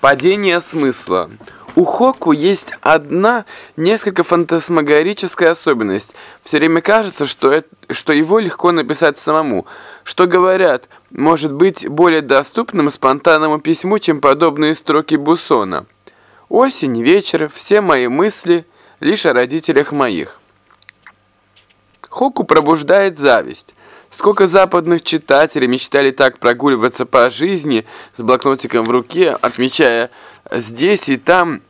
Падение смысла. У Хоку есть одна несколько фантасмагорическая особенность. Все время кажется, что, это, что его легко написать самому. Что говорят, может быть более доступным спонтанному письму, чем подобные строки Бусона. Осень, вечер, все мои мысли лишь о родителях моих. Хоку пробуждает зависть. Сколько западных читателей мечтали так прогуливаться по жизни с блокнотиком в руке, отмечая здесь и там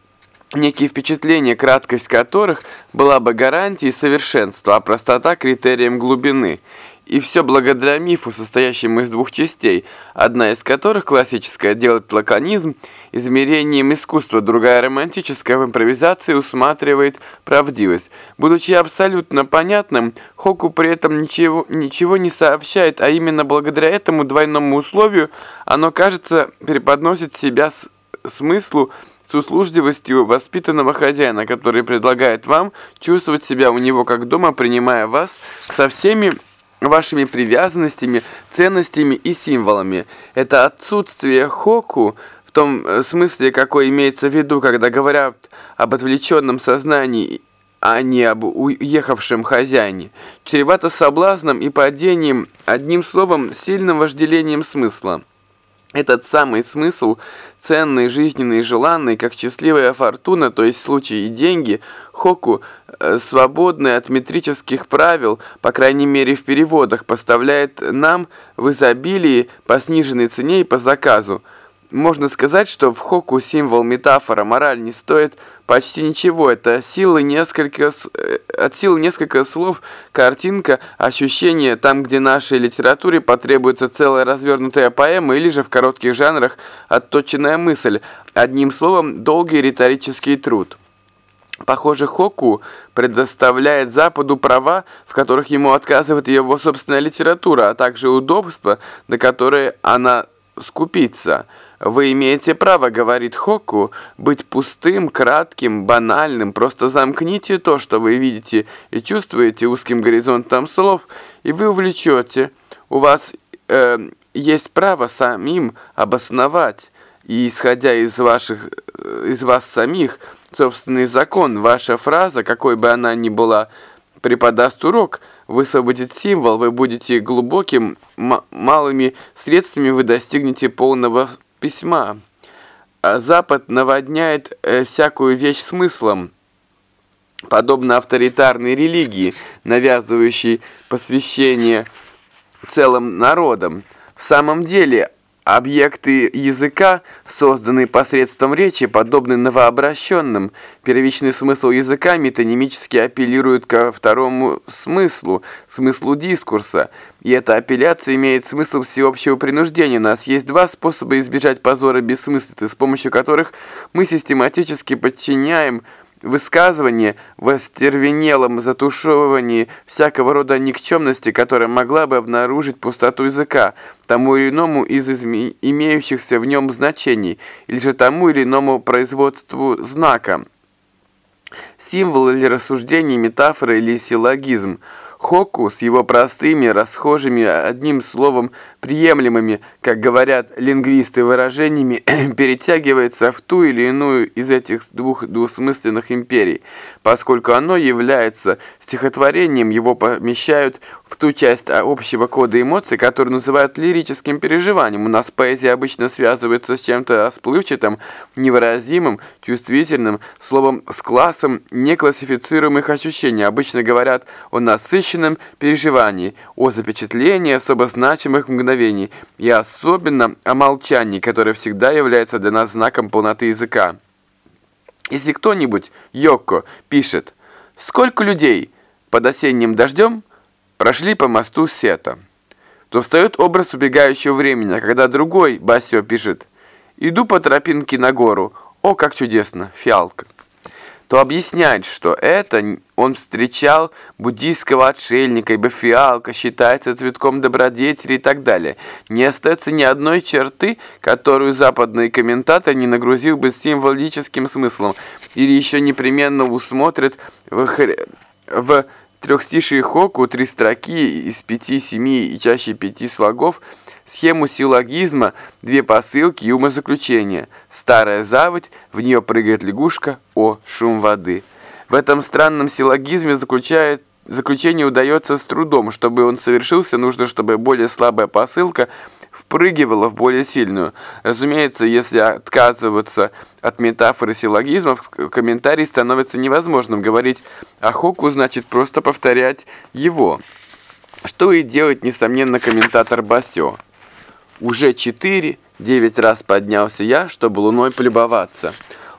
некие впечатления, краткость которых была бы гарантией совершенства, а простота критерием глубины – и все благодаря мифу, состоящему из двух частей, одна из которых, классическая, делает лаконизм измерением искусства, другая, романтическая, в импровизации усматривает правдивость. Будучи абсолютно понятным, Хоку при этом ничего, ничего не сообщает, а именно благодаря этому двойному условию оно, кажется, преподносит себя с смыслу с услужливостью воспитанного хозяина, который предлагает вам чувствовать себя у него как дома, принимая вас со всеми вашими привязанностями, ценностями и символами. Это отсутствие хоку в том э, смысле, какой имеется в виду, когда говорят об отвлеченном сознании, а не об уехавшем хозяине, чревато соблазном и падением, одним словом, сильным вожделением смысла. Этот самый смысл, ценный, жизненный желанный, как счастливая фортуна, то есть случай и деньги, Хоку, э, свободный от метрических правил, по крайней мере в переводах, поставляет нам в изобилии по сниженной цене и по заказу. Можно сказать, что в Хоку символ, метафора, мораль не стоит почти ничего. Это силы несколько, э, от силы несколько слов, картинка, ощущение, там, где нашей литературе потребуется целая развернутая поэма или же в коротких жанрах отточенная мысль. Одним словом, долгий риторический труд. Похоже, Хоку предоставляет Западу права, в которых ему отказывает его собственная литература, а также удобства, на которые она скупится – «Вы имеете право, — говорит Хоку, — быть пустым, кратким, банальным. Просто замкните то, что вы видите и чувствуете узким горизонтом слов, и вы увлечете. У вас э, есть право самим обосновать, и, исходя из, ваших, э, из вас самих, собственный закон, ваша фраза, какой бы она ни была, преподаст урок, высвободит символ, вы будете глубоким, малыми средствами вы достигнете полного письма. А Запад наводняет э, всякую вещь смыслом, подобно авторитарной религии, навязывающей посвящение целым народам. В самом деле, Объекты языка, созданные посредством речи, подобны новообращенным. Первичный смысл языка метонимически апеллирует ко второму смыслу, смыслу дискурса. И эта апелляция имеет смысл всеобщего принуждения. У нас есть два способа избежать позора бессмыслицы, с помощью которых мы систематически подчиняем высказывание в остервенелом затушевывании всякого рода никчемности, которая могла бы обнаружить пустоту языка, тому или иному из имеющихся в нем значений, или же тому или иному производству знака. Символ или рассуждение, метафора или силлогизм – Хоку с его простыми, расхожими, одним словом, приемлемыми, как говорят лингвисты, выражениями, перетягивается в ту или иную из этих двух двусмысленных империй. Поскольку оно является стихотворением, его помещают в ту часть общего кода эмоций, которую называют лирическим переживанием. У нас поэзия обычно связывается с чем-то расплывчатым, невыразимым, чувствительным, словом, с классом неклассифицируемых ощущений. Обычно говорят о насыщенном переживании, о запечатлении особо значимых мгновений и особенно о молчании, которое всегда является для нас знаком полноты языка. Если кто-нибудь, Йокко, пишет «Сколько людей под осенним дождем прошли по мосту Сета», то встает образ убегающего времени, когда другой, Басио, пишет «Иду по тропинке на гору, о, как чудесно, фиалка» то объясняет, что это он встречал буддийского отшельника, ибо фиалка считается цветком добродетели и так далее. Не остается ни одной черты, которую западный комментатор не нагрузил бы символическим смыслом, или еще непременно усмотрит в, в трехстишие хоку три строки из пяти, семи и чаще пяти слогов схему силлогизма, две посылки и умозаключения. Старая заводь, в нее прыгает лягушка, о, шум воды. В этом странном силлогизме заключает заключение удается с трудом. Чтобы он совершился, нужно, чтобы более слабая посылка впрыгивала в более сильную. Разумеется, если отказываться от метафоры силлогизмов, комментарий становится невозможным. Говорить о Хоку значит просто повторять его. Что и делать, несомненно, комментатор Басё. Уже четыре, девять раз поднялся я, чтобы луной полюбоваться.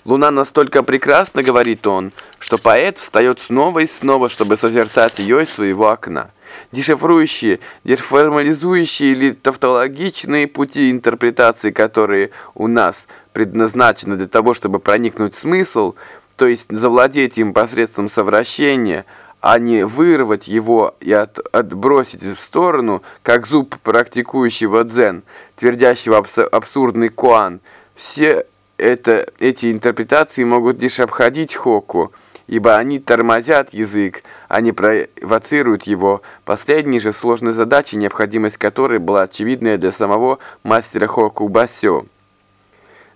Луна настолько прекрасна, говорит он, что поэт встает снова и снова, чтобы созерцать ее из своего окна. Дешифрующие, деформализующие или тавтологичные пути интерпретации, которые у нас предназначены для того, чтобы проникнуть в смысл, то есть завладеть им посредством совращения, а не вырвать его и от, отбросить в сторону, как зуб практикующего дзен, твердящего абс абсурдный куан. Все это, эти интерпретации могут лишь обходить Хоку, ибо они тормозят язык, они провоцируют его. Последней же сложной задачей, необходимость которой была очевидная для самого мастера Хоку Басё.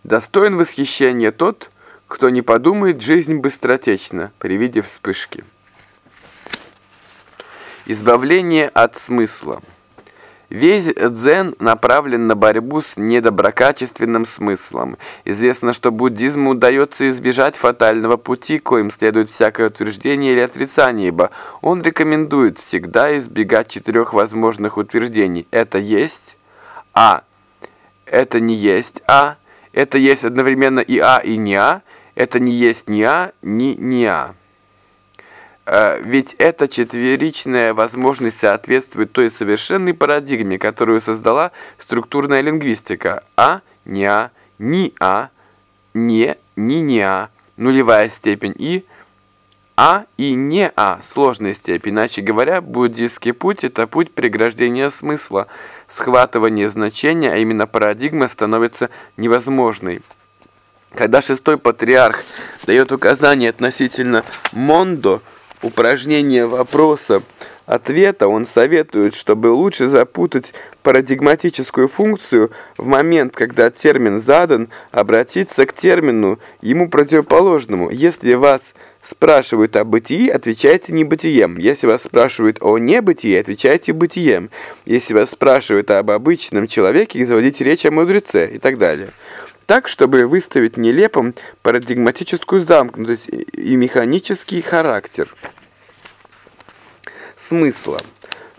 Достоин восхищения тот, кто не подумает жизнь быстротечна при виде вспышки. Избавление от смысла. Весь дзен направлен на борьбу с недоброкачественным смыслом. Известно, что буддизму удается избежать фатального пути, коим следует всякое утверждение или отрицание, ибо он рекомендует всегда избегать четырех возможных утверждений. Это есть А, это не есть А, это есть одновременно и А, и не А, это не есть ни А, ни не А. Э, ведь эта четверичная возможность соответствует той совершенной парадигме, которую создала структурная лингвистика. А, не А, ни А, не, ни не А, нулевая степень И, А и не А, сложная степень. Иначе говоря, буддийский путь – это путь преграждения смысла, схватывания значения, а именно парадигма становится невозможной. Когда шестой патриарх дает указания относительно Мондо – упражнение вопроса-ответа он советует, чтобы лучше запутать парадигматическую функцию в момент, когда термин задан, обратиться к термину ему противоположному. Если вас спрашивают о бытии, отвечайте не бытием. Если вас спрашивают о небытии, отвечайте бытием. Если вас спрашивают об обычном человеке, заводите речь о мудреце и так далее так, чтобы выставить нелепым парадигматическую замкнутость и механический характер смысла.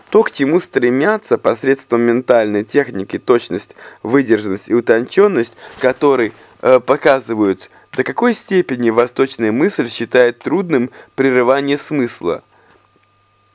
То, к чему стремятся посредством ментальной техники, точность, выдержанность и утонченность, которые э, показывают, до какой степени восточная мысль считает трудным прерывание смысла.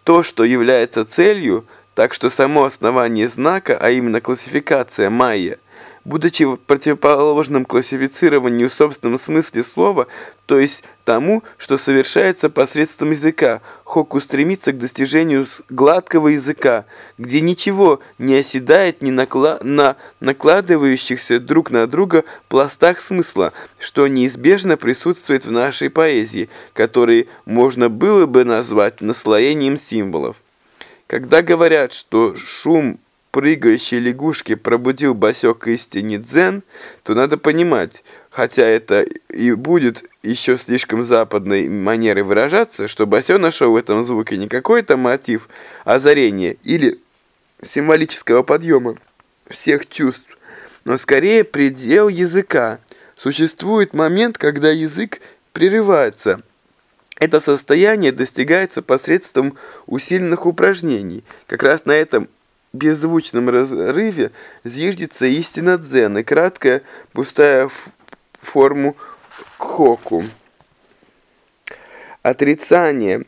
То, что является целью, так что само основание знака, а именно классификация майя – будучи противоположным классифицированию в собственном смысле слова, то есть тому, что совершается посредством языка. Хоку стремится к достижению гладкого языка, где ничего не оседает ни накла на накладывающихся друг на друга пластах смысла, что неизбежно присутствует в нашей поэзии, которые можно было бы назвать наслоением символов. Когда говорят, что шум прыгающей лягушки пробудил Басек истине дзен, то надо понимать, хотя это и будет еще слишком западной манерой выражаться, что Басё нашел в этом звуке не какой-то мотив озарения или символического подъема всех чувств, но скорее предел языка. Существует момент, когда язык прерывается. Это состояние достигается посредством усиленных упражнений. Как раз на этом беззвучном разрыве зиждется истина дзен и краткая пустая форму кхоку. Отрицание,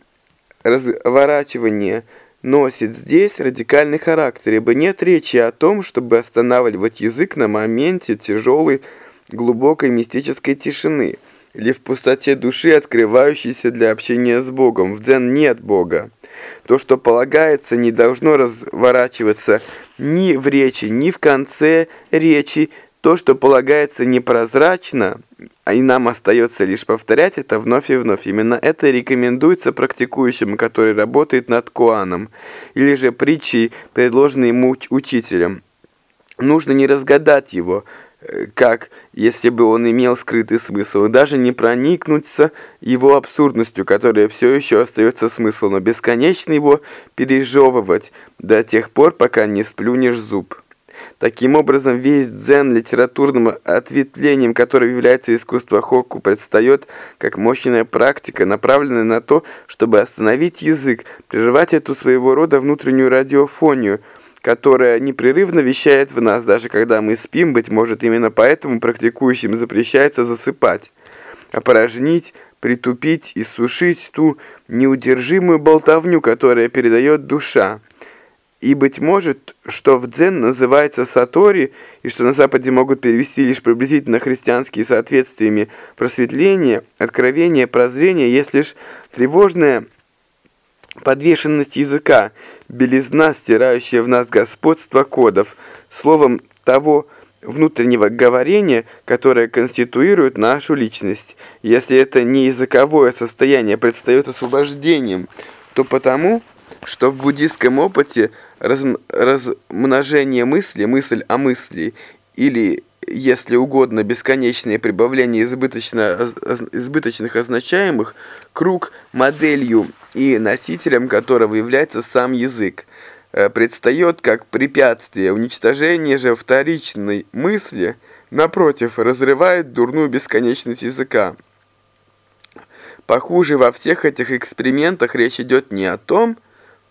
разворачивание носит здесь радикальный характер, ибо нет речи о том, чтобы останавливать язык на моменте тяжелой, глубокой мистической тишины или в пустоте души, открывающейся для общения с Богом. В дзен нет Бога. То, что полагается, не должно разворачиваться ни в речи, ни в конце речи. То, что полагается непрозрачно, и нам остается лишь повторять это вновь и вновь. Именно это рекомендуется практикующему, который работает над Куаном, или же притчей, предложенной ему учителем. нужно не разгадать его, как если бы он имел скрытый смысл, и даже не проникнуться его абсурдностью, которая все еще остается смыслом, но бесконечно его пережевывать до тех пор, пока не сплюнешь зуб. Таким образом, весь дзен литературным ответвлением, которым является искусство хокку, предстает как мощная практика, направленная на то, чтобы остановить язык, прерывать эту своего рода внутреннюю радиофонию, которая непрерывно вещает в нас, даже когда мы спим, быть может, именно поэтому практикующим запрещается засыпать, опорожнить, притупить и сушить ту неудержимую болтовню, которая передает душа. И, быть может, что в дзен называется сатори, и что на Западе могут перевести лишь приблизительно христианские соответствиями просветление, откровение, прозрение, есть лишь тревожная подвешенность языка, белизна, стирающая в нас господство кодов, словом того внутреннего говорения, которое конституирует нашу личность. Если это не языковое состояние предстает освобождением, то потому, что в буддийском опыте – разм размножение мысли, мысль о мысли, или, если угодно, бесконечное прибавление избыточно, избыточных означаемых, круг моделью и носителем которого является сам язык, э, предстает как препятствие. Уничтожение же вторичной мысли, напротив, разрывает дурную бесконечность языка. Похуже во всех этих экспериментах речь идет не о том,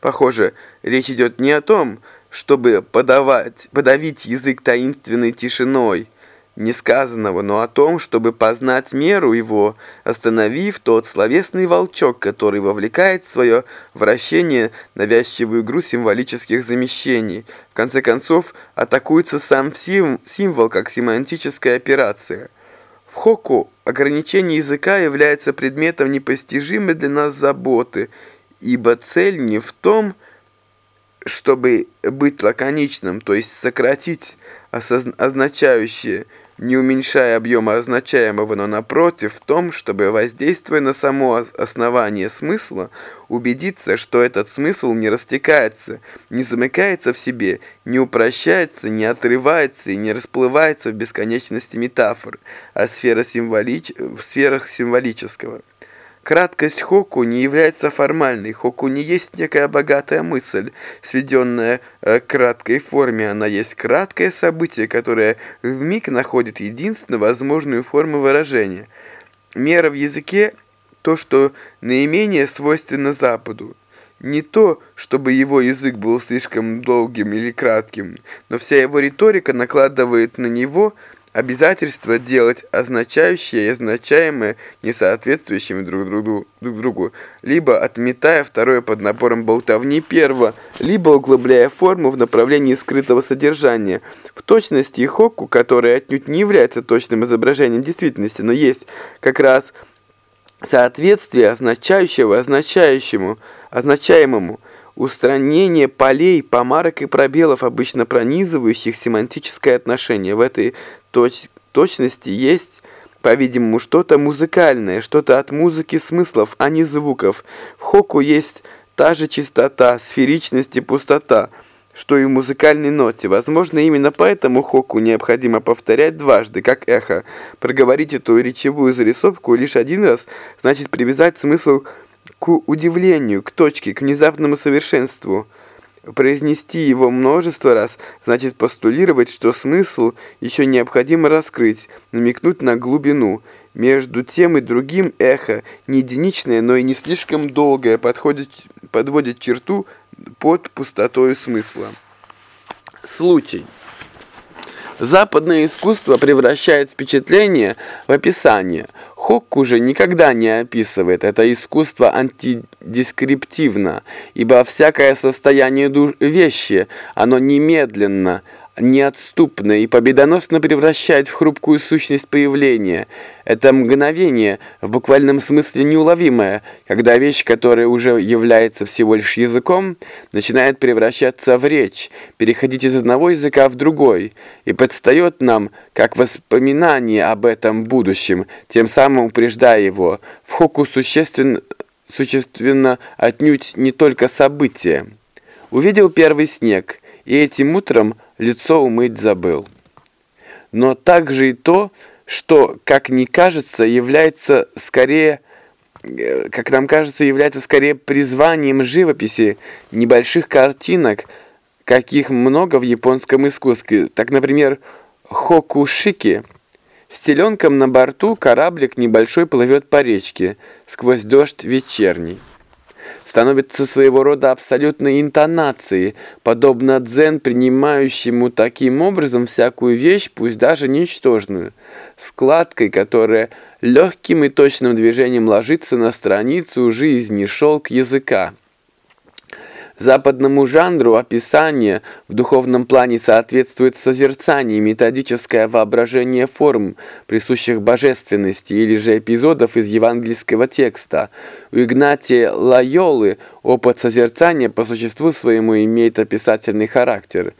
Похоже, речь идет не о том, чтобы подавать, подавить язык таинственной тишиной, несказанного, но о том, чтобы познать меру его, остановив тот словесный волчок, который вовлекает в свое вращение навязчивую игру символических замещений. В конце концов, атакуется сам символ, как семантическая операция. В Хоку ограничение языка является предметом непостижимой для нас заботы – ибо цель не в том, чтобы быть лаконичным, то есть сократить означающее, не уменьшая объема означаемого, но напротив, в том, чтобы, воздействуя на само основание смысла, убедиться, что этот смысл не растекается, не замыкается в себе, не упрощается, не отрывается и не расплывается в бесконечности метафор, а сфера символич... в сферах символического. Краткость хоку не является формальной. Хоку не есть некая богатая мысль, сведенная э, к краткой форме. Она есть краткое событие, которое в миг находит единственно возможную форму выражения. Мера в языке – то, что наименее свойственно Западу. Не то, чтобы его язык был слишком долгим или кратким, но вся его риторика накладывает на него – Обязательство делать означающее и означаемое несоответствующими друг другу, друг другу, либо отметая второе под напором болтовни первого, либо углубляя форму в направлении скрытого содержания. В точности хокку, которая отнюдь не является точным изображением действительности, но есть как раз соответствие означающего означающему, означаемому, устранение полей, помарок и пробелов, обычно пронизывающих семантическое отношение. В этой точ точности есть, по-видимому, что-то музыкальное, что-то от музыки смыслов, а не звуков. В хоку есть та же чистота, сферичность и пустота, что и в музыкальной ноте. Возможно, именно поэтому хоку необходимо повторять дважды, как эхо. Проговорить эту речевую зарисовку лишь один раз, значит привязать смысл к удивлению, к точке, к внезапному совершенству. Произнести его множество раз значит постулировать, что смысл еще необходимо раскрыть, намекнуть на глубину. Между тем и другим эхо, не единичное, но и не слишком долгое, подходит, подводит черту под пустотой смысла. Случай. Западное искусство превращает впечатление в описание. Хокку же никогда не описывает. Это искусство антидескриптивно, ибо всякое состояние душ вещи, оно немедленно, неотступно и победоносно превращает в хрупкую сущность появления. Это мгновение, в буквальном смысле неуловимое, когда вещь, которая уже является всего лишь языком, начинает превращаться в речь, переходить из одного языка в другой, и предстает нам как воспоминание об этом будущем, тем самым упреждая его. В хоку существенно, существенно отнюдь не только события. Увидел первый снег, и этим утром лицо умыть забыл. Но также и то, что, как ни кажется, является скорее, э, как нам кажется, является скорее призванием живописи, небольших картинок, каких много в японском искусстве. Так, например, хокушики. С теленком на борту кораблик небольшой плывет по речке, сквозь дождь вечерний становится своего рода абсолютной интонацией, подобно дзен, принимающему таким образом всякую вещь, пусть даже ничтожную, складкой, которая легким и точным движением ложится на страницу жизни, шелк языка. Западному жанру описания в духовном плане соответствует созерцание, методическое воображение форм, присущих божественности, или же эпизодов из евангельского текста. У Игнатия Лайолы опыт созерцания по существу своему имеет описательный характер.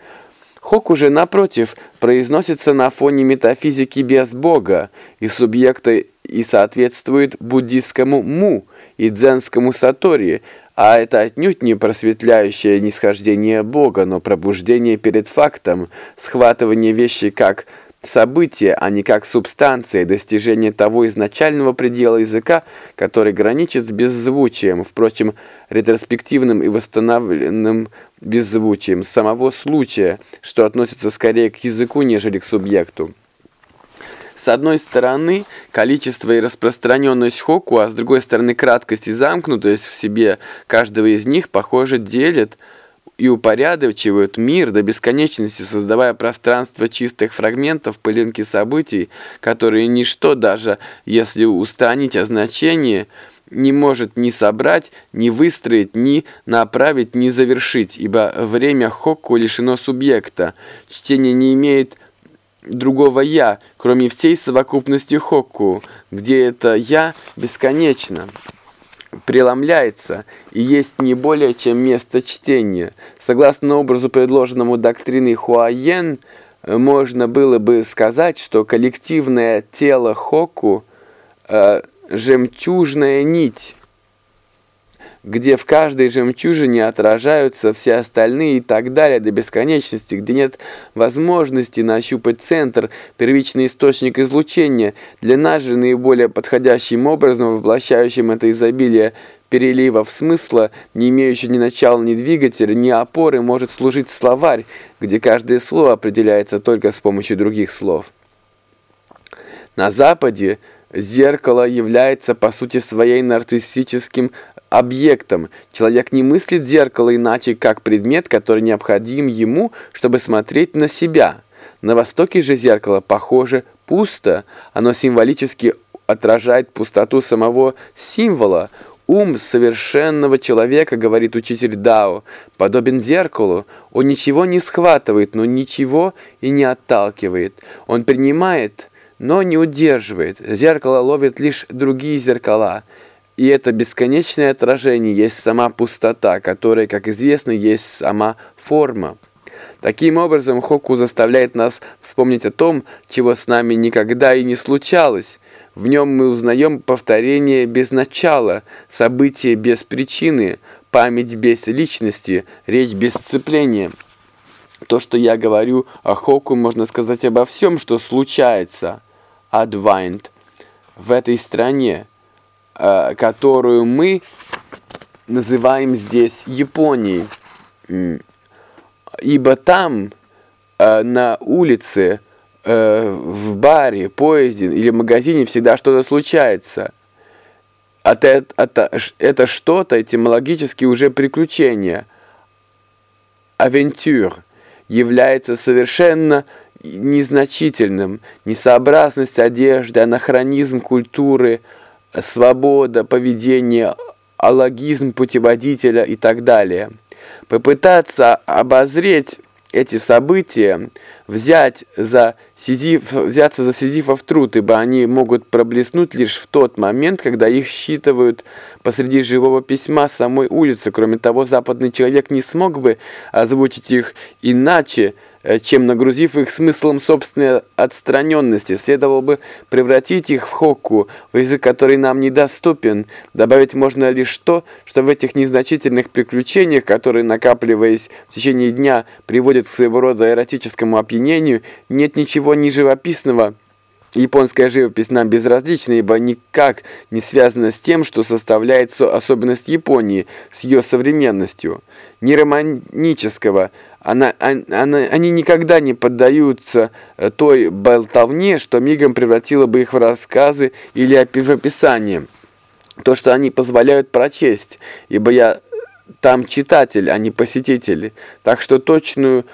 Хок уже, напротив, произносится на фоне метафизики без Бога и субъекта и соответствует буддийскому му и дзенскому сатори – а это отнюдь не просветляющее нисхождение Бога, но пробуждение перед фактом, схватывание вещи как события, а не как субстанции, достижение того изначального предела языка, который граничит с беззвучием, впрочем, ретроспективным и восстановленным беззвучием самого случая, что относится скорее к языку, нежели к субъекту. С одной стороны, количество и распространенность хоку, а с другой стороны, краткость и замкнутость в себе каждого из них, похоже, делят и упорядочивают мир до бесконечности, создавая пространство чистых фрагментов пылинки событий, которые ничто, даже если устранить означение, не может ни собрать, ни выстроить, ни направить, ни завершить, ибо время хокку лишено субъекта. Чтение не имеет другого «я», кроме всей совокупности Хокку, где это «я» бесконечно преломляется и есть не более чем место чтения. Согласно образу, предложенному доктриной Хуаен, можно было бы сказать, что коллективное тело Хокку э, – жемчужная нить, где в каждой жемчужине отражаются все остальные и так далее до бесконечности, где нет возможности нащупать центр, первичный источник излучения, для нас же наиболее подходящим образом, воплощающим это изобилие переливов смысла, не имеющий ни начала, ни двигателя, ни опоры, может служить словарь, где каждое слово определяется только с помощью других слов. На Западе зеркало является по сути своей нарциссическим объектом. Человек не мыслит зеркало иначе, как предмет, который необходим ему, чтобы смотреть на себя. На Востоке же зеркало, похоже, пусто. Оно символически отражает пустоту самого символа. Ум совершенного человека, говорит учитель Дао, подобен зеркалу. Он ничего не схватывает, но ничего и не отталкивает. Он принимает, но не удерживает. Зеркало ловит лишь другие зеркала. И это бесконечное отражение есть сама пустота, которая, как известно, есть сама форма. Таким образом, Хоку заставляет нас вспомнить о том, чего с нами никогда и не случалось. В нем мы узнаем повторение без начала, события без причины, память без личности, речь без сцепления. То, что я говорю о Хоку, можно сказать обо всем, что случается. Адвайнт в этой стране. Э, которую мы называем здесь Японией. Ибо там, э, на улице, э, в баре, поезде или магазине всегда что-то случается. Это, это, это что-то этимологически уже приключение. Авентюр является совершенно незначительным. Несообразность одежды, анахронизм культуры – свобода поведения, алогизм путеводителя и так далее. Попытаться обозреть эти события, взять за Сизиф, взяться за Сизифов труд, ибо они могут проблеснуть лишь в тот момент, когда их считывают посреди живого письма самой улицы. Кроме того, западный человек не смог бы озвучить их иначе, чем нагрузив их смыслом собственной отстраненности. Следовало бы превратить их в хокку, в язык, который нам недоступен. Добавить можно лишь то, что в этих незначительных приключениях, которые, накапливаясь в течение дня, приводят к своего рода эротическому опьянению, нет ничего ни живописного, Японская живопись нам безразлична, ибо никак не связана с тем, что составляет особенность Японии, с ее современностью. Ни романического, она, она, они никогда не поддаются э, той болтовне, что мигом превратило бы их в рассказы или в описание. То, что они позволяют прочесть, ибо я там читатель, а не посетитель. Так что точную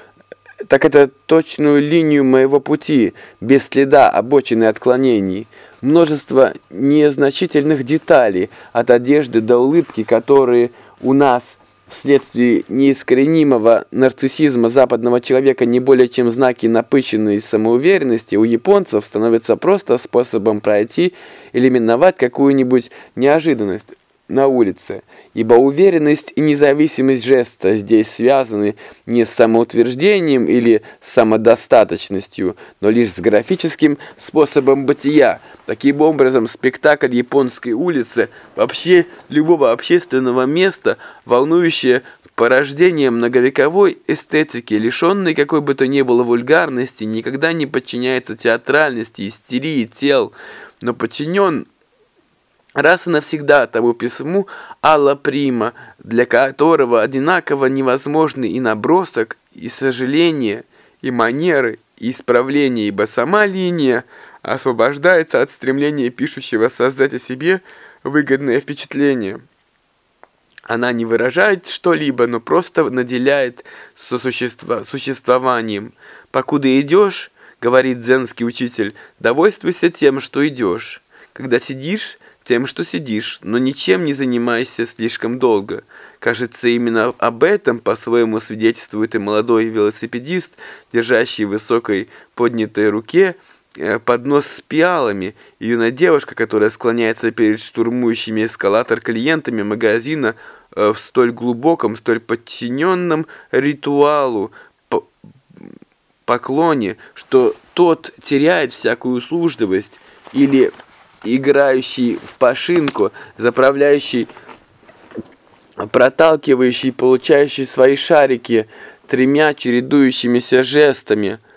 так это точную линию моего пути, без следа обочины отклонений. Множество незначительных деталей, от одежды до улыбки, которые у нас вследствие неискоренимого нарциссизма западного человека не более чем знаки напыщенной самоуверенности, у японцев становятся просто способом пройти или миновать какую-нибудь неожиданность на улице, ибо уверенность и независимость жеста здесь связаны не с самоутверждением или самодостаточностью, но лишь с графическим способом бытия. Таким образом, спектакль японской улицы, вообще любого общественного места, волнующее порождение многовековой эстетики, лишенной какой бы то ни было вульгарности, никогда не подчиняется театральности, истерии тел, но подчинен раз и навсегда тому письму Алла Прима, для которого одинаково невозможны и набросок, и сожаление, и манеры, и исправление, ибо сама линия освобождается от стремления пишущего создать о себе выгодное впечатление. Она не выражает что-либо, но просто наделяет сосущество, существованием. «Покуда идешь, — говорит дзенский учитель, — довольствуйся тем, что идешь. Когда сидишь, тем, что сидишь, но ничем не занимайся слишком долго. Кажется, именно об этом по-своему свидетельствует и молодой велосипедист, держащий в высокой поднятой руке поднос с пиалами, юная девушка, которая склоняется перед штурмующими эскалатор клиентами магазина э, в столь глубоком, столь подчиненном ритуалу, поклоне, что тот теряет всякую услужливость или играющий в пашинку, заправляющий, проталкивающий, получающий свои шарики тремя чередующимися жестами, э,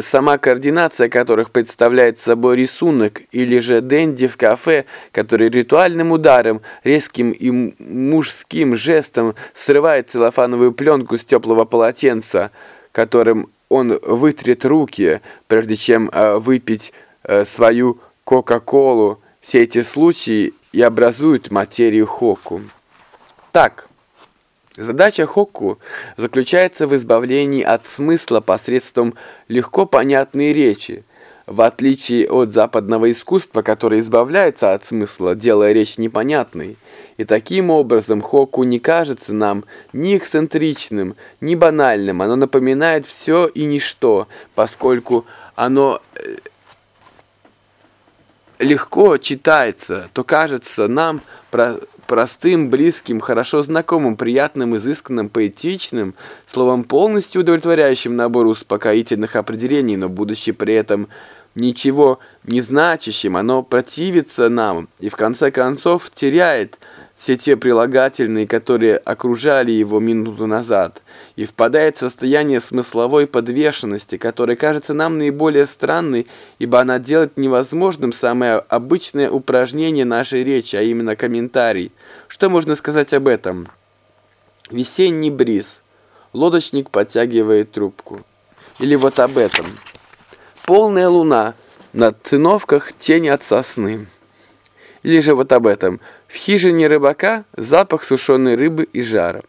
сама координация которых представляет собой рисунок, или же Дэнди в кафе, который ритуальным ударом, резким и мужским жестом срывает целлофановую пленку с теплого полотенца, которым он вытрет руки, прежде чем э, выпить э, свою Кока-Колу, все эти случаи и образуют материю Хоку. Так, задача Хоку заключается в избавлении от смысла посредством легко понятной речи, в отличие от западного искусства, которое избавляется от смысла, делая речь непонятной. И таким образом Хоку не кажется нам ни эксцентричным, ни банальным, оно напоминает все и ничто, поскольку оно э, легко читается, то кажется нам про простым, близким, хорошо знакомым, приятным, изысканным, поэтичным, словом, полностью удовлетворяющим набор успокоительных определений, но будучи при этом ничего не значащим, оно противится нам и в конце концов теряет все те прилагательные, которые окружали его минуту назад, и впадает в состояние смысловой подвешенности, которая кажется нам наиболее странной, ибо она делает невозможным самое обычное упражнение нашей речи, а именно комментарий. Что можно сказать об этом? Весенний бриз. Лодочник подтягивает трубку. Или вот об этом. Полная луна. На циновках тени от сосны. Или же вот об этом. В хижине рыбака запах сушеной рыбы и жара.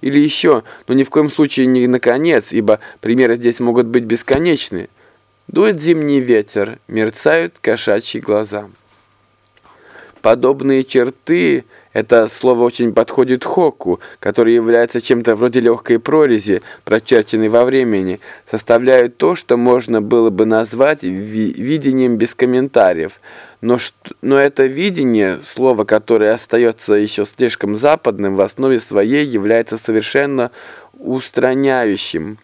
Или еще, но ни в коем случае не наконец, ибо примеры здесь могут быть бесконечны. Дует зимний ветер, мерцают кошачьи глаза. Подобные черты, это слово очень подходит Хоку, который является чем-то вроде легкой прорези, прочерченной во времени, составляют то, что можно было бы назвать видением без комментариев – но, но это видение, слово, которое остается еще слишком западным, в основе своей является совершенно устраняющим.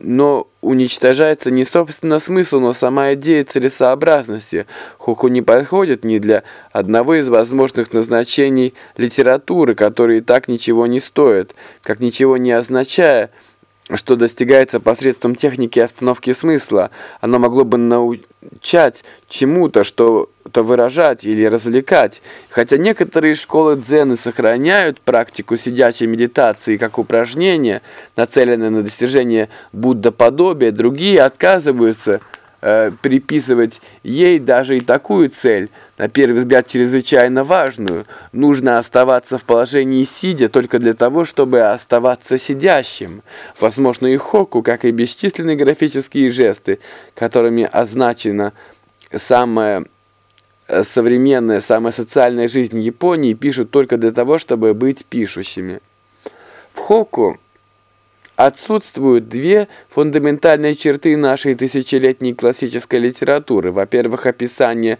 но уничтожается не собственно смысл, но сама идея целесообразности. Хоку не подходит ни для одного из возможных назначений литературы, которые так ничего не стоят, как ничего не означая, что достигается посредством техники остановки смысла. Оно могло бы научать чему-то, что-то выражать или развлекать. Хотя некоторые школы дзены сохраняют практику сидячей медитации как упражнение, нацеленное на достижение буддоподобия, другие отказываются – э, приписывать ей даже и такую цель, на первый взгляд чрезвычайно важную. Нужно оставаться в положении сидя только для того, чтобы оставаться сидящим. Возможно, и хоку, как и бесчисленные графические жесты, которыми означена самая э, современная, самая социальная жизнь Японии, пишут только для того, чтобы быть пишущими. В хоку Отсутствуют две фундаментальные черты нашей тысячелетней классической литературы. Во-первых, описание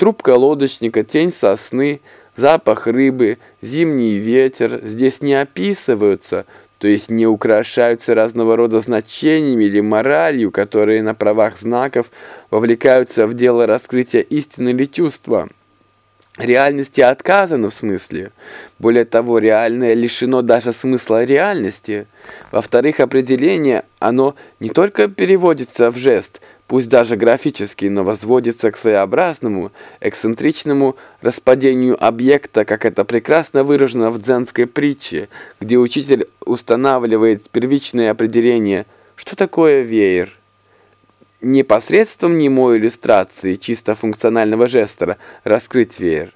трубка лодочника, тень сосны, запах рыбы, зимний ветер здесь не описываются, то есть не украшаются разного рода значениями или моралью, которые на правах знаков вовлекаются в дело раскрытия истины или чувства реальности отказано в смысле. Более того, реальное лишено даже смысла реальности. Во-вторых, определение, оно не только переводится в жест, пусть даже графический, но возводится к своеобразному, эксцентричному распадению объекта, как это прекрасно выражено в дзенской притче, где учитель устанавливает первичное определение «что такое веер?». Не посредством немой иллюстрации чисто функционального жеста раскрыть веер,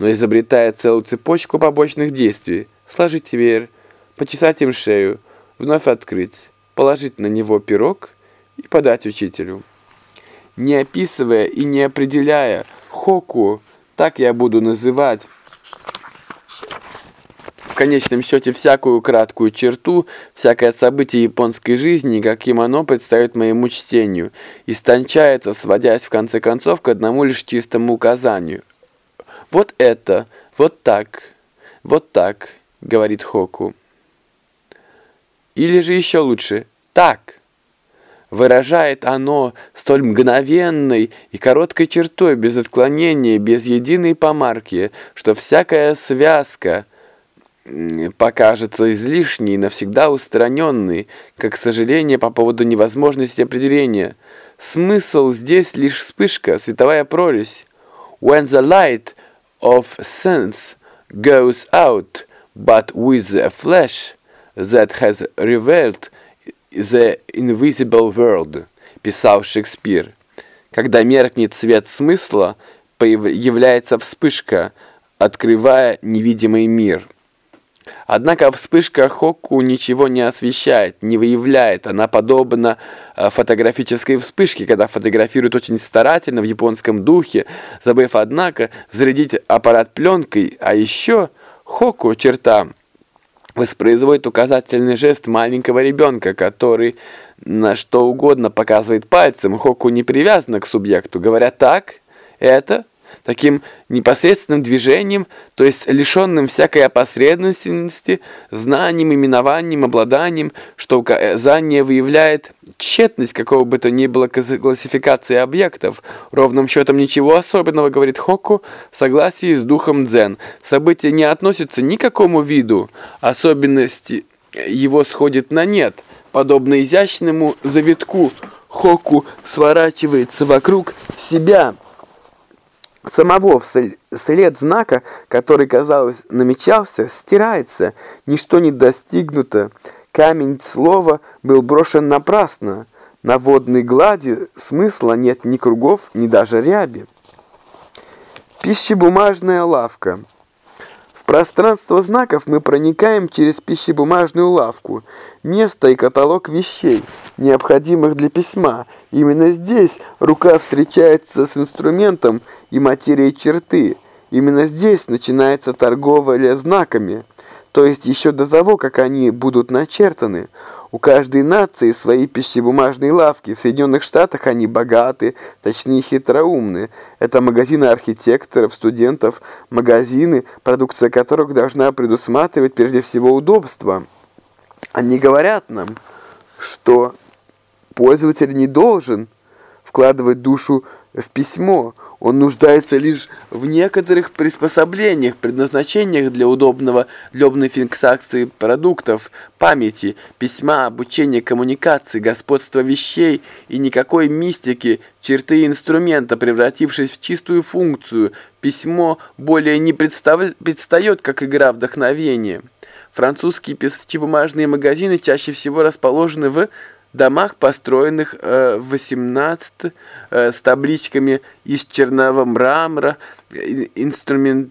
но изобретая целую цепочку побочных действий. Сложить веер, почесать им шею, вновь открыть, положить на него пирог и подать учителю. Не описывая и не определяя хоку, так я буду называть конечном счете всякую краткую черту, всякое событие японской жизни, каким оно предстоит моему чтению, истончается, сводясь в конце концов к одному лишь чистому указанию. «Вот это, вот так, вот так», — говорит Хоку. Или же еще лучше «так». Выражает оно столь мгновенной и короткой чертой, без отклонения, без единой помарки, что всякая связка — покажется излишней, навсегда устраненной, как сожаление по поводу невозможности определения. Смысл здесь лишь вспышка, световая прорезь. When the light of sense goes out, but with a flash that has revealed the invisible world, писал Шекспир. Когда меркнет свет смысла, появляется вспышка, открывая невидимый мир. Однако вспышка Хокку ничего не освещает, не выявляет. Она подобна э, фотографической вспышке, когда фотографируют очень старательно в японском духе, забыв, однако, зарядить аппарат пленкой. А еще Хокку черта воспроизводит указательный жест маленького ребенка, который на что угодно показывает пальцем. Хокку не привязана к субъекту. Говоря так, это таким непосредственным движением, то есть лишенным всякой опосредованности, знанием, именованием, обладанием, что указание выявляет тщетность какого бы то ни было классификации объектов. Ровным счетом ничего особенного, говорит Хокку, в согласии с духом дзен. Событие не относится ни к какому виду, особенности его сходит на нет. Подобно изящному завитку, Хокку сворачивается вокруг себя – самого след знака, который, казалось, намечался, стирается, ничто не достигнуто, камень слова был брошен напрасно, на водной глади смысла нет ни кругов, ни даже ряби. Пищебумажная лавка – пространство знаков мы проникаем через пищебумажную лавку, место и каталог вещей, необходимых для письма. Именно здесь рука встречается с инструментом и материей черты. Именно здесь начинается торговля знаками, то есть еще до того, как они будут начертаны. У каждой нации свои пищебумажные лавки. В Соединенных Штатах они богаты, точнее хитроумны. Это магазины архитекторов, студентов, магазины, продукция которых должна предусматривать прежде всего удобство. Они говорят нам, что Пользователь не должен вкладывать душу в письмо. Он нуждается лишь в некоторых приспособлениях, предназначениях для удобного удобной фиксации продуктов, памяти, письма, обучения коммуникации, господства вещей и никакой мистики, черты инструмента, превратившись в чистую функцию. Письмо более не представ... предстает как игра вдохновения. Французские писчебумажные магазины чаще всего расположены в домах, построенных э, в 18 э, с табличками из черного мрамора, инструмент,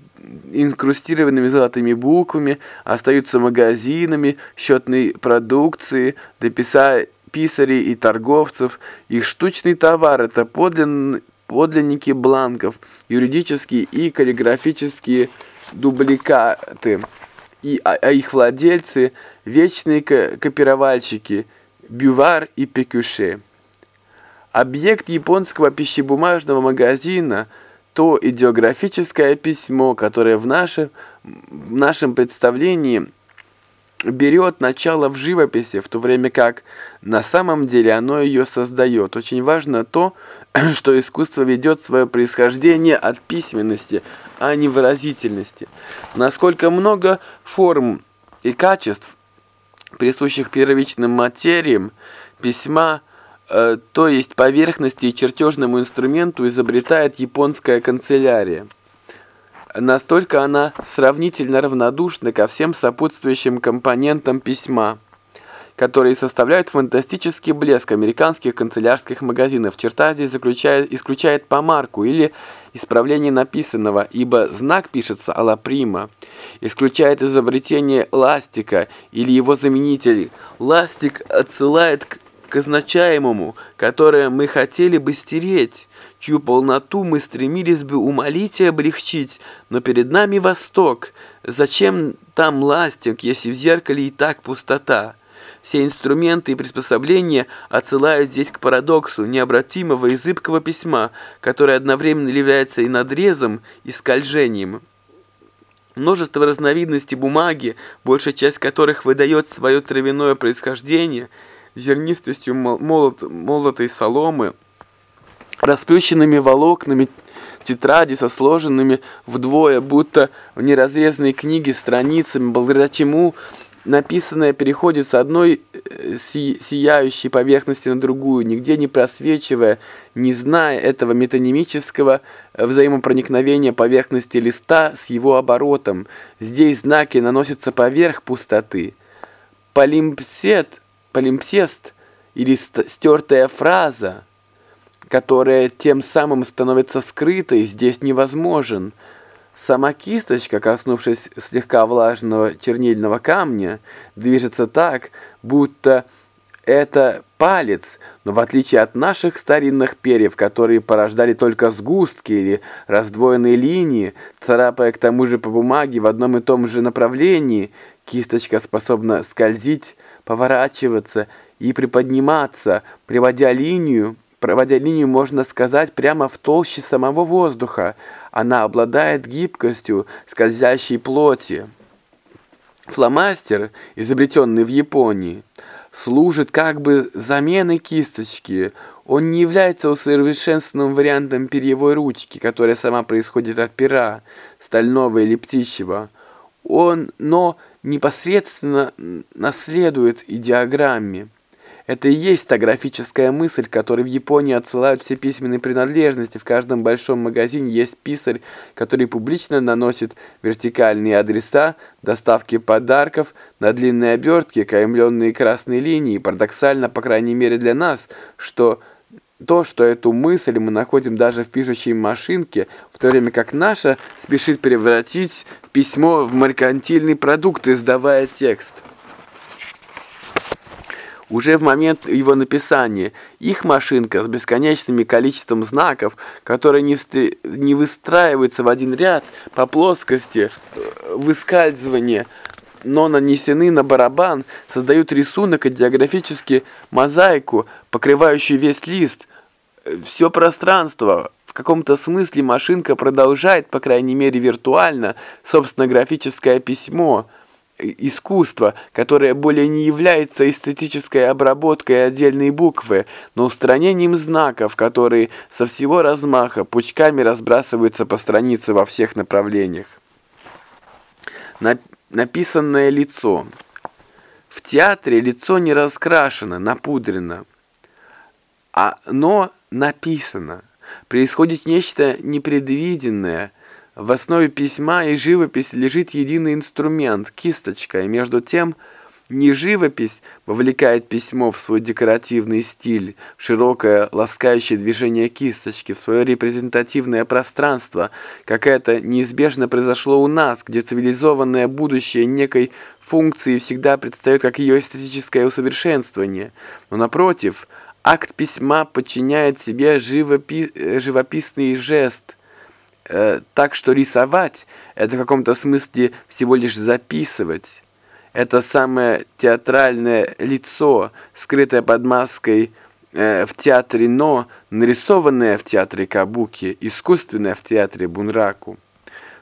инкрустированными золотыми буквами, остаются магазинами счетной продукции для писа писарей и торговцев. Их штучный товар – это подлин, подлинники бланков, юридические и каллиграфические дубликаты, и, а, а их владельцы – вечные копировальщики – Бювар и Пекюше. Объект японского пищебумажного магазина – то идеографическое письмо, которое в нашем, в нашем представлении берет начало в живописи, в то время как на самом деле оно ее создает. Очень важно то, что искусство ведет свое происхождение от письменности, а не выразительности. Насколько много форм и качеств присущих первичным материям письма, э, то есть поверхности и чертежному инструменту, изобретает японская канцелярия. Настолько она сравнительно равнодушна ко всем сопутствующим компонентам письма, которые составляют фантастический блеск американских канцелярских магазинов. Черта здесь заключает, исключает помарку или исправление написанного, ибо знак пишется «ала прима», исключает изобретение ластика или его заменитель. Ластик отсылает к, к означаемому, которое мы хотели бы стереть, чью полноту мы стремились бы умолить и облегчить, но перед нами Восток. Зачем там ластик, если в зеркале и так пустота? Все инструменты и приспособления отсылают здесь к парадоксу необратимого и зыбкого письма, которое одновременно является и надрезом, и скольжением. Множество разновидностей бумаги, большая часть которых выдает свое травяное происхождение, зернистостью молот, молотой соломы, расплющенными волокнами тетради со сложенными вдвое, будто в неразрезанной книге страницами, благодаря чему написанное переходит с одной э, сияющей поверхности на другую, нигде не просвечивая, не зная этого метанимического взаимопроникновения поверхности листа с его оборотом. Здесь знаки наносятся поверх пустоты. Полимпсет, полимпсест или стертая фраза, которая тем самым становится скрытой, здесь невозможен – Сама кисточка, коснувшись слегка влажного чернильного камня, движется так, будто это палец, но в отличие от наших старинных перьев, которые порождали только сгустки или раздвоенные линии, царапая к тому же по бумаге в одном и том же направлении, кисточка способна скользить, поворачиваться и приподниматься, приводя линию, проводя линию, можно сказать, прямо в толще самого воздуха, она обладает гибкостью скользящей плоти. Фломастер, изобретенный в Японии, служит как бы заменой кисточки. Он не является усовершенствованным вариантом перьевой ручки, которая сама происходит от пера, стального или птичьего. Он, но непосредственно наследует идеограмме. Это и есть та графическая мысль, которой в Японии отсылают все письменные принадлежности. В каждом большом магазине есть писарь, который публично наносит вертикальные адреса, доставки подарков на длинные обертки, каймленные красные линии. Парадоксально, по крайней мере для нас, что то, что эту мысль мы находим даже в пишущей машинке, в то время как наша спешит превратить письмо в меркантильный продукт, издавая текст уже в момент его написания. Их машинка с бесконечным количеством знаков, которые не, не выстраиваются в один ряд по плоскости э, выскальзывания, но нанесены на барабан, создают рисунок и диаграфически мозаику, покрывающую весь лист. Все пространство, в каком-то смысле машинка продолжает, по крайней мере виртуально, собственно графическое письмо – искусство, которое более не является эстетической обработкой отдельной буквы, но устранением знаков, которые со всего размаха пучками разбрасываются по странице во всех направлениях. Написанное лицо. В театре лицо не раскрашено, напудрено, но написано. Происходит нечто непредвиденное, в основе письма и живописи лежит единый инструмент – кисточка, и между тем не живопись вовлекает письмо в свой декоративный стиль, в широкое ласкающее движение кисточки, в свое репрезентативное пространство, как это неизбежно произошло у нас, где цивилизованное будущее некой функции всегда предстает как ее эстетическое усовершенствование. Но напротив, акт письма подчиняет себе живопи живописный жест, э, так что рисовать – это в каком-то смысле всего лишь записывать. Это самое театральное лицо, скрытое под маской э, в театре Но, нарисованное в театре Кабуки, искусственное в театре Бунраку.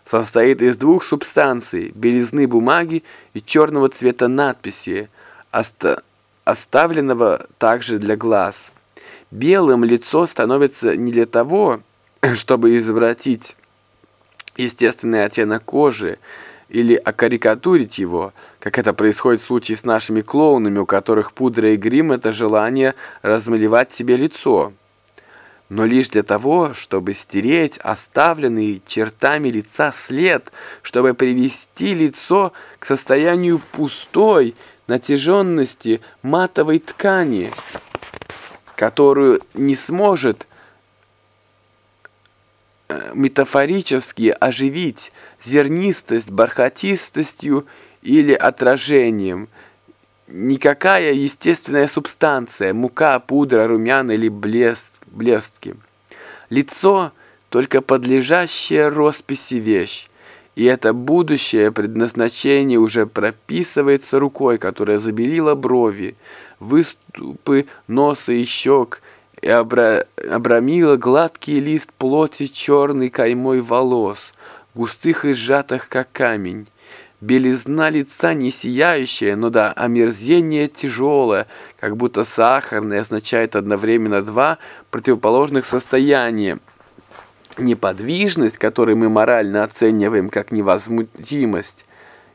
Состоит из двух субстанций – белизны бумаги и черного цвета надписи, оста оставленного также для глаз. Белым лицо становится не для того, чтобы извратить естественный оттенок кожи или окарикатурить его, как это происходит в случае с нашими клоунами, у которых пудра и грим – это желание размалевать себе лицо. Но лишь для того, чтобы стереть оставленный чертами лица след, чтобы привести лицо к состоянию пустой натяженности матовой ткани, которую не сможет метафорически оживить зернистость бархатистостью или отражением. Никакая естественная субстанция, мука, пудра, румяна или блеск, блестки. Лицо – только подлежащая росписи вещь. И это будущее предназначение уже прописывается рукой, которая забелила брови, выступы носа и щек – и обра... обрамила гладкий лист плоти черной каймой волос, густых и сжатых, как камень. Белизна лица не сияющая, но да, омерзение тяжелое, как будто сахарное, означает одновременно два противоположных состояния. Неподвижность, которую мы морально оцениваем как невозмутимость,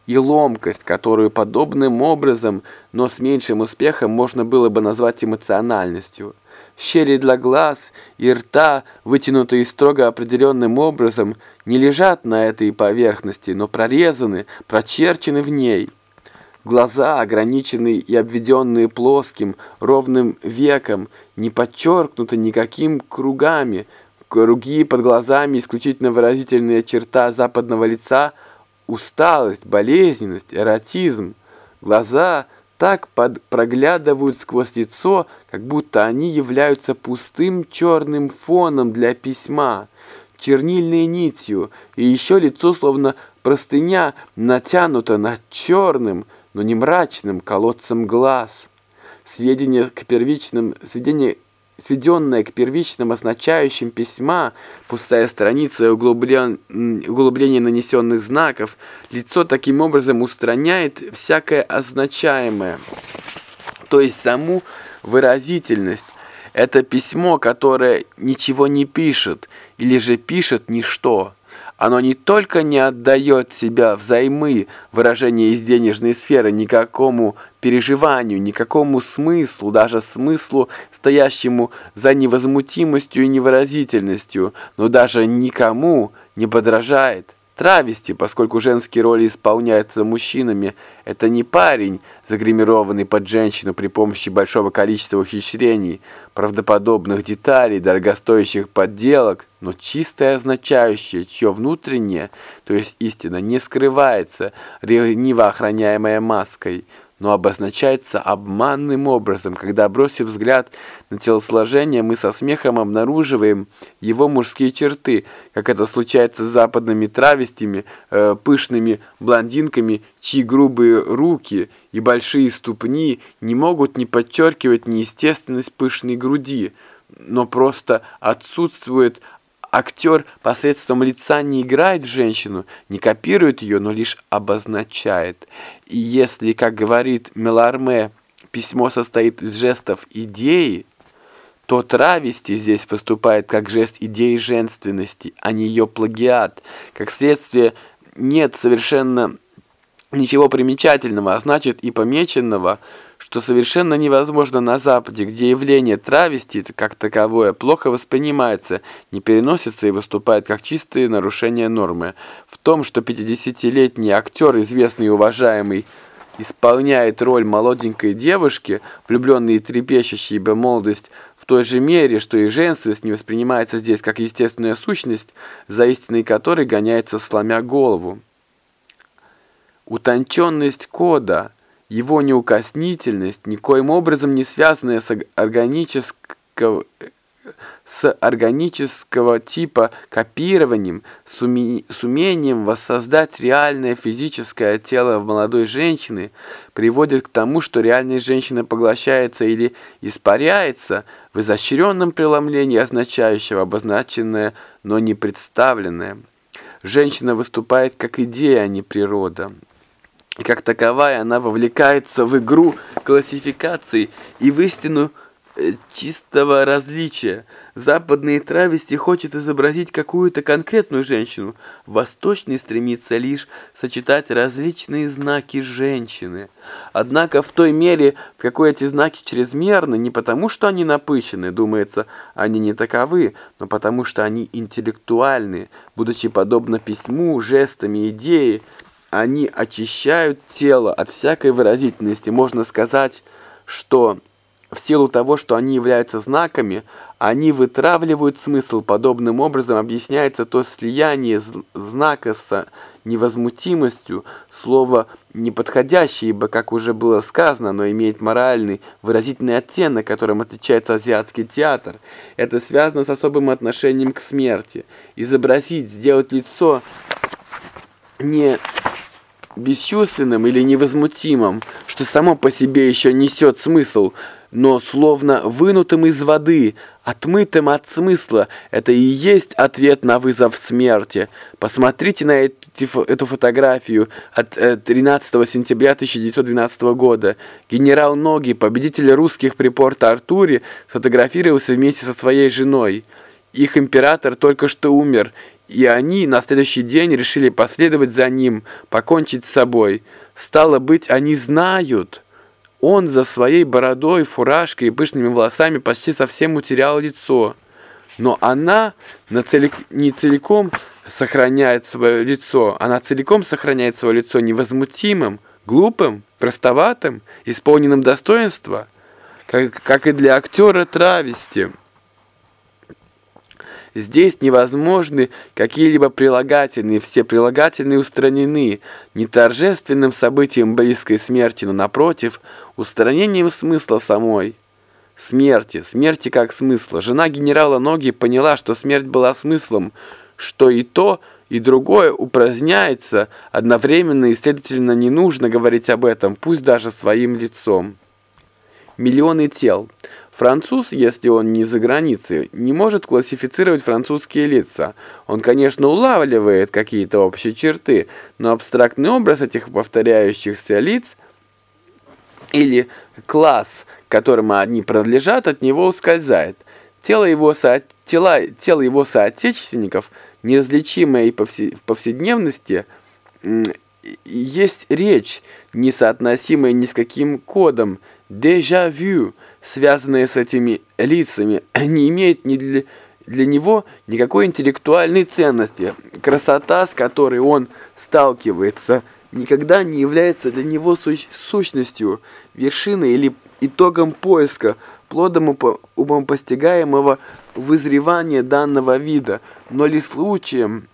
и ломкость, которую подобным образом, но с меньшим успехом можно было бы назвать эмоциональностью – щели для глаз и рта, вытянутые строго определенным образом, не лежат на этой поверхности, но прорезаны, прочерчены в ней. Глаза, ограниченные и обведенные плоским, ровным веком, не подчеркнуты никаким кругами. Круги под глазами исключительно выразительная черта западного лица – усталость, болезненность, эротизм. Глаза – так проглядывают сквозь лицо, как будто они являются пустым черным фоном для письма, чернильной нитью, и еще лицо словно простыня натянуто над черным, но не мрачным колодцем глаз. Сведения к первичным, сведения сведенная к первичным означающим письма, пустая страница и углублен, углубление нанесенных знаков, лицо таким образом устраняет всякое означаемое, то есть саму выразительность. Это письмо, которое ничего не пишет, или же пишет ничто. Оно не только не отдает себя взаймы, выражение из денежной сферы, никакому переживанию, никакому смыслу, даже смыслу, стоящему за невозмутимостью и невыразительностью, но даже никому не подражает травести, поскольку женские роли исполняются мужчинами. Это не парень, загримированный под женщину при помощи большого количества ухищрений, правдоподобных деталей, дорогостоящих подделок, но чистое означающее, чье внутреннее, то есть истина, не скрывается, ревниво охраняемая маской – но обозначается обманным образом, когда, бросив взгляд на телосложение, мы со смехом обнаруживаем его мужские черты, как это случается с западными травестями, э, пышными блондинками, чьи грубые руки и большие ступни не могут не подчеркивать неестественность пышной груди, но просто отсутствует актер посредством лица не играет женщину, не копирует ее, но лишь обозначает. И если, как говорит Меларме, письмо состоит из жестов идеи, то травести здесь поступает как жест идеи женственности, а не ее плагиат. Как следствие, нет совершенно ничего примечательного, а значит и помеченного, что совершенно невозможно на Западе, где явление травести как таковое плохо воспринимается, не переносится и выступает как чистые нарушения нормы. В том, что 50-летний актер, известный и уважаемый, исполняет роль молоденькой девушки, влюбленной и трепещущей, ибо молодость в той же мере, что и женственность не воспринимается здесь как естественная сущность, за истиной которой гоняется сломя голову. Утонченность кода, его неукоснительность, никоим образом не связанная с органического с органического типа копированием, с, уме, с умением воссоздать реальное физическое тело в молодой женщины, приводит к тому, что реальность женщины поглощается или испаряется в изощренном преломлении означающего обозначенное, но не представленное. Женщина выступает как идея, а не природа. И как таковая она вовлекается в игру классификации и в истину Э, чистого различия. Западные травести хочет изобразить какую-то конкретную женщину. Восточный стремится лишь сочетать различные знаки женщины. Однако в той мере, в какой эти знаки чрезмерны, не потому что они напыщены, думается, они не таковы, но потому что они интеллектуальны, будучи подобно письму, жестами, идеи, они очищают тело от всякой выразительности. Можно сказать, что в силу того, что они являются знаками, они вытравливают смысл. Подобным образом объясняется то слияние знака с невозмутимостью, слово неподходящее, ибо, как уже было сказано, оно имеет моральный, выразительный оттенок, которым отличается азиатский театр. Это связано с особым отношением к смерти. Изобразить, сделать лицо не бесчувственным или невозмутимым, что само по себе еще несет смысл – но словно вынутым из воды, отмытым от смысла. Это и есть ответ на вызов смерти. Посмотрите на эти, эту фотографию от 13 э, сентября 1912 года. Генерал Ноги, победитель русских при Порт-Артуре, сфотографировался вместе со своей женой. Их император только что умер, и они на следующий день решили последовать за ним, покончить с собой. Стало быть, они знают... Он за своей бородой, фуражкой и пышными волосами почти совсем утерял лицо. Но она на целик, не целиком сохраняет свое лицо, она целиком сохраняет свое лицо невозмутимым, глупым, простоватым, исполненным достоинства, как, как и для актера травести. Здесь невозможны какие-либо прилагательные, все прилагательные устранены не торжественным событием близкой смерти, но напротив, устранением смысла самой. Смерти, смерти как смысла. Жена генерала Ноги поняла, что смерть была смыслом, что и то, и другое упраздняется одновременно и, следовательно, не нужно говорить об этом, пусть даже своим лицом. Миллионы тел. Француз, если он не за границей, не может классифицировать французские лица. Он, конечно, улавливает какие-то общие черты, но абстрактный образ этих повторяющихся лиц или класс, которому они принадлежат, от него ускользает. Тело его, со... Тела... Тело его соотечественников, неразличимое и повсе... в повседневности, есть речь, несоотносимая ни с каким кодом, vu, связанные с этими лицами, не имеют ни для, для него никакой интеллектуальной ценности. Красота, с которой он сталкивается, никогда не является для него суч сущностью, вершиной или итогом поиска, плодом умопостигаемого вызревания данного вида, но ли случаем,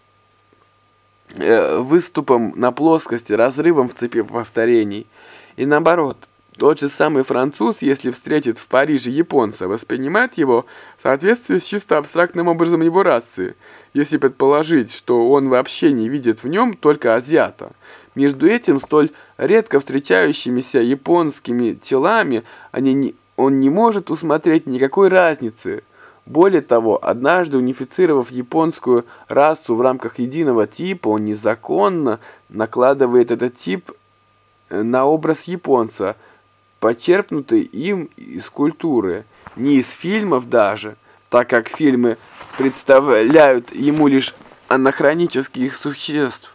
э, выступом на плоскости, разрывом в цепи повторений. И наоборот – тот же самый француз, если встретит в Париже японца, воспринимает его в соответствии с чисто абстрактным образом его расы, если предположить, что он вообще не видит в нем только азиата. Между этим столь редко встречающимися японскими телами они не, он не может усмотреть никакой разницы. Более того, однажды унифицировав японскую расу в рамках единого типа, он незаконно накладывает этот тип э, на образ японца, почерпнутый им из культуры, не из фильмов даже, так как фильмы представляют ему лишь анахронических существ,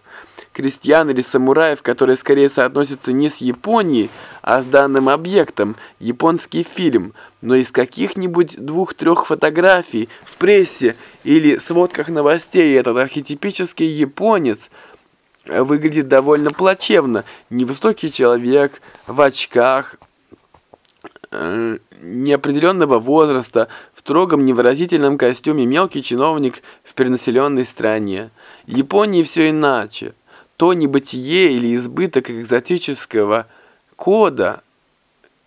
крестьян или самураев, которые скорее соотносятся не с Японией, а с данным объектом, японский фильм, но из каких-нибудь двух-трех фотографий в прессе или сводках новостей этот архетипический японец выглядит довольно плачевно. Невысокий человек в очках, неопределенного возраста, в строгом невыразительном костюме, мелкий чиновник в перенаселенной стране. В Японии все иначе то небытие или избыток экзотического кода,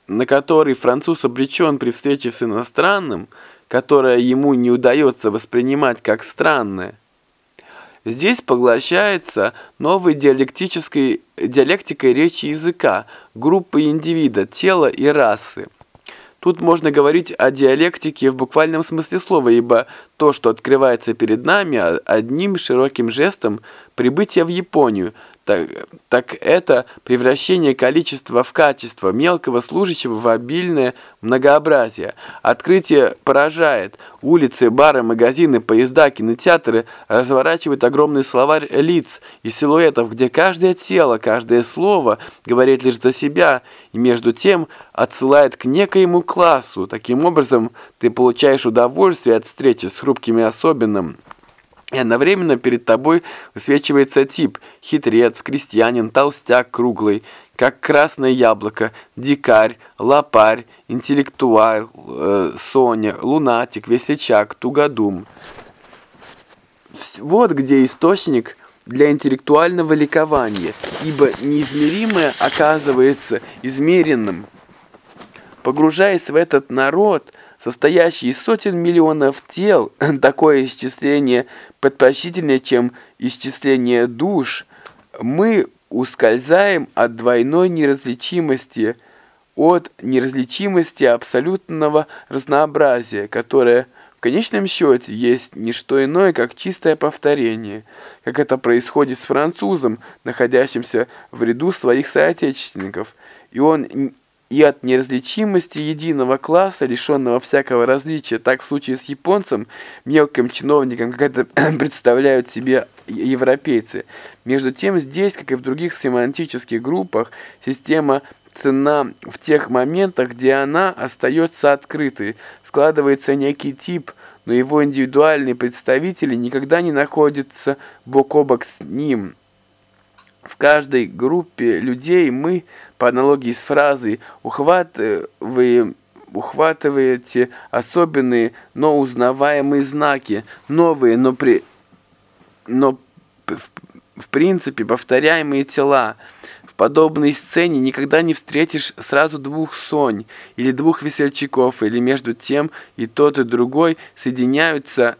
на который француз обречен при встрече с иностранным, которое ему не удается воспринимать как странное, здесь поглощается новой диалектической диалектикой речи языка, группы индивида, тела и расы. Тут можно говорить о диалектике в буквальном смысле слова, ибо то, что открывается перед нами одним широким жестом прибытия в Японию – так, так это превращение количества в качество, мелкого служащего в обильное многообразие. Открытие поражает. Улицы, бары, магазины, поезда, кинотеатры разворачивают огромный словарь лиц и силуэтов, где каждое тело, каждое слово говорит лишь за себя и между тем отсылает к некоему классу. Таким образом, ты получаешь удовольствие от встречи с хрупкими особенным. И одновременно перед тобой высвечивается тип – хитрец, крестьянин, толстяк круглый, как красное яблоко, дикарь, лопарь, интеллектуал, э, соня, лунатик, весельчак, тугодум. Вот где источник для интеллектуального ликования, ибо неизмеримое оказывается измеренным. Погружаясь в этот народ – состоящий из сотен миллионов тел, такое исчисление предпочтительнее, чем исчисление душ, мы ускользаем от двойной неразличимости, от неразличимости абсолютного разнообразия, которое в конечном счете есть не что иное, как чистое повторение, как это происходит с французом, находящимся в ряду своих соотечественников, и он и от неразличимости единого класса, лишенного всякого различия, так в случае с японцем, мелким чиновником, как это представляют себе европейцы. Между тем, здесь, как и в других семантических группах, система цена в тех моментах, где она остается открытой, складывается некий тип, но его индивидуальные представители никогда не находятся бок о бок с ним. В каждой группе людей мы по аналогии с фразой «ухватываем» ухватываете особенные, но узнаваемые знаки, новые, но, при, но в, в принципе повторяемые тела. В подобной сцене никогда не встретишь сразу двух сонь или двух весельчаков, или между тем и тот и другой соединяются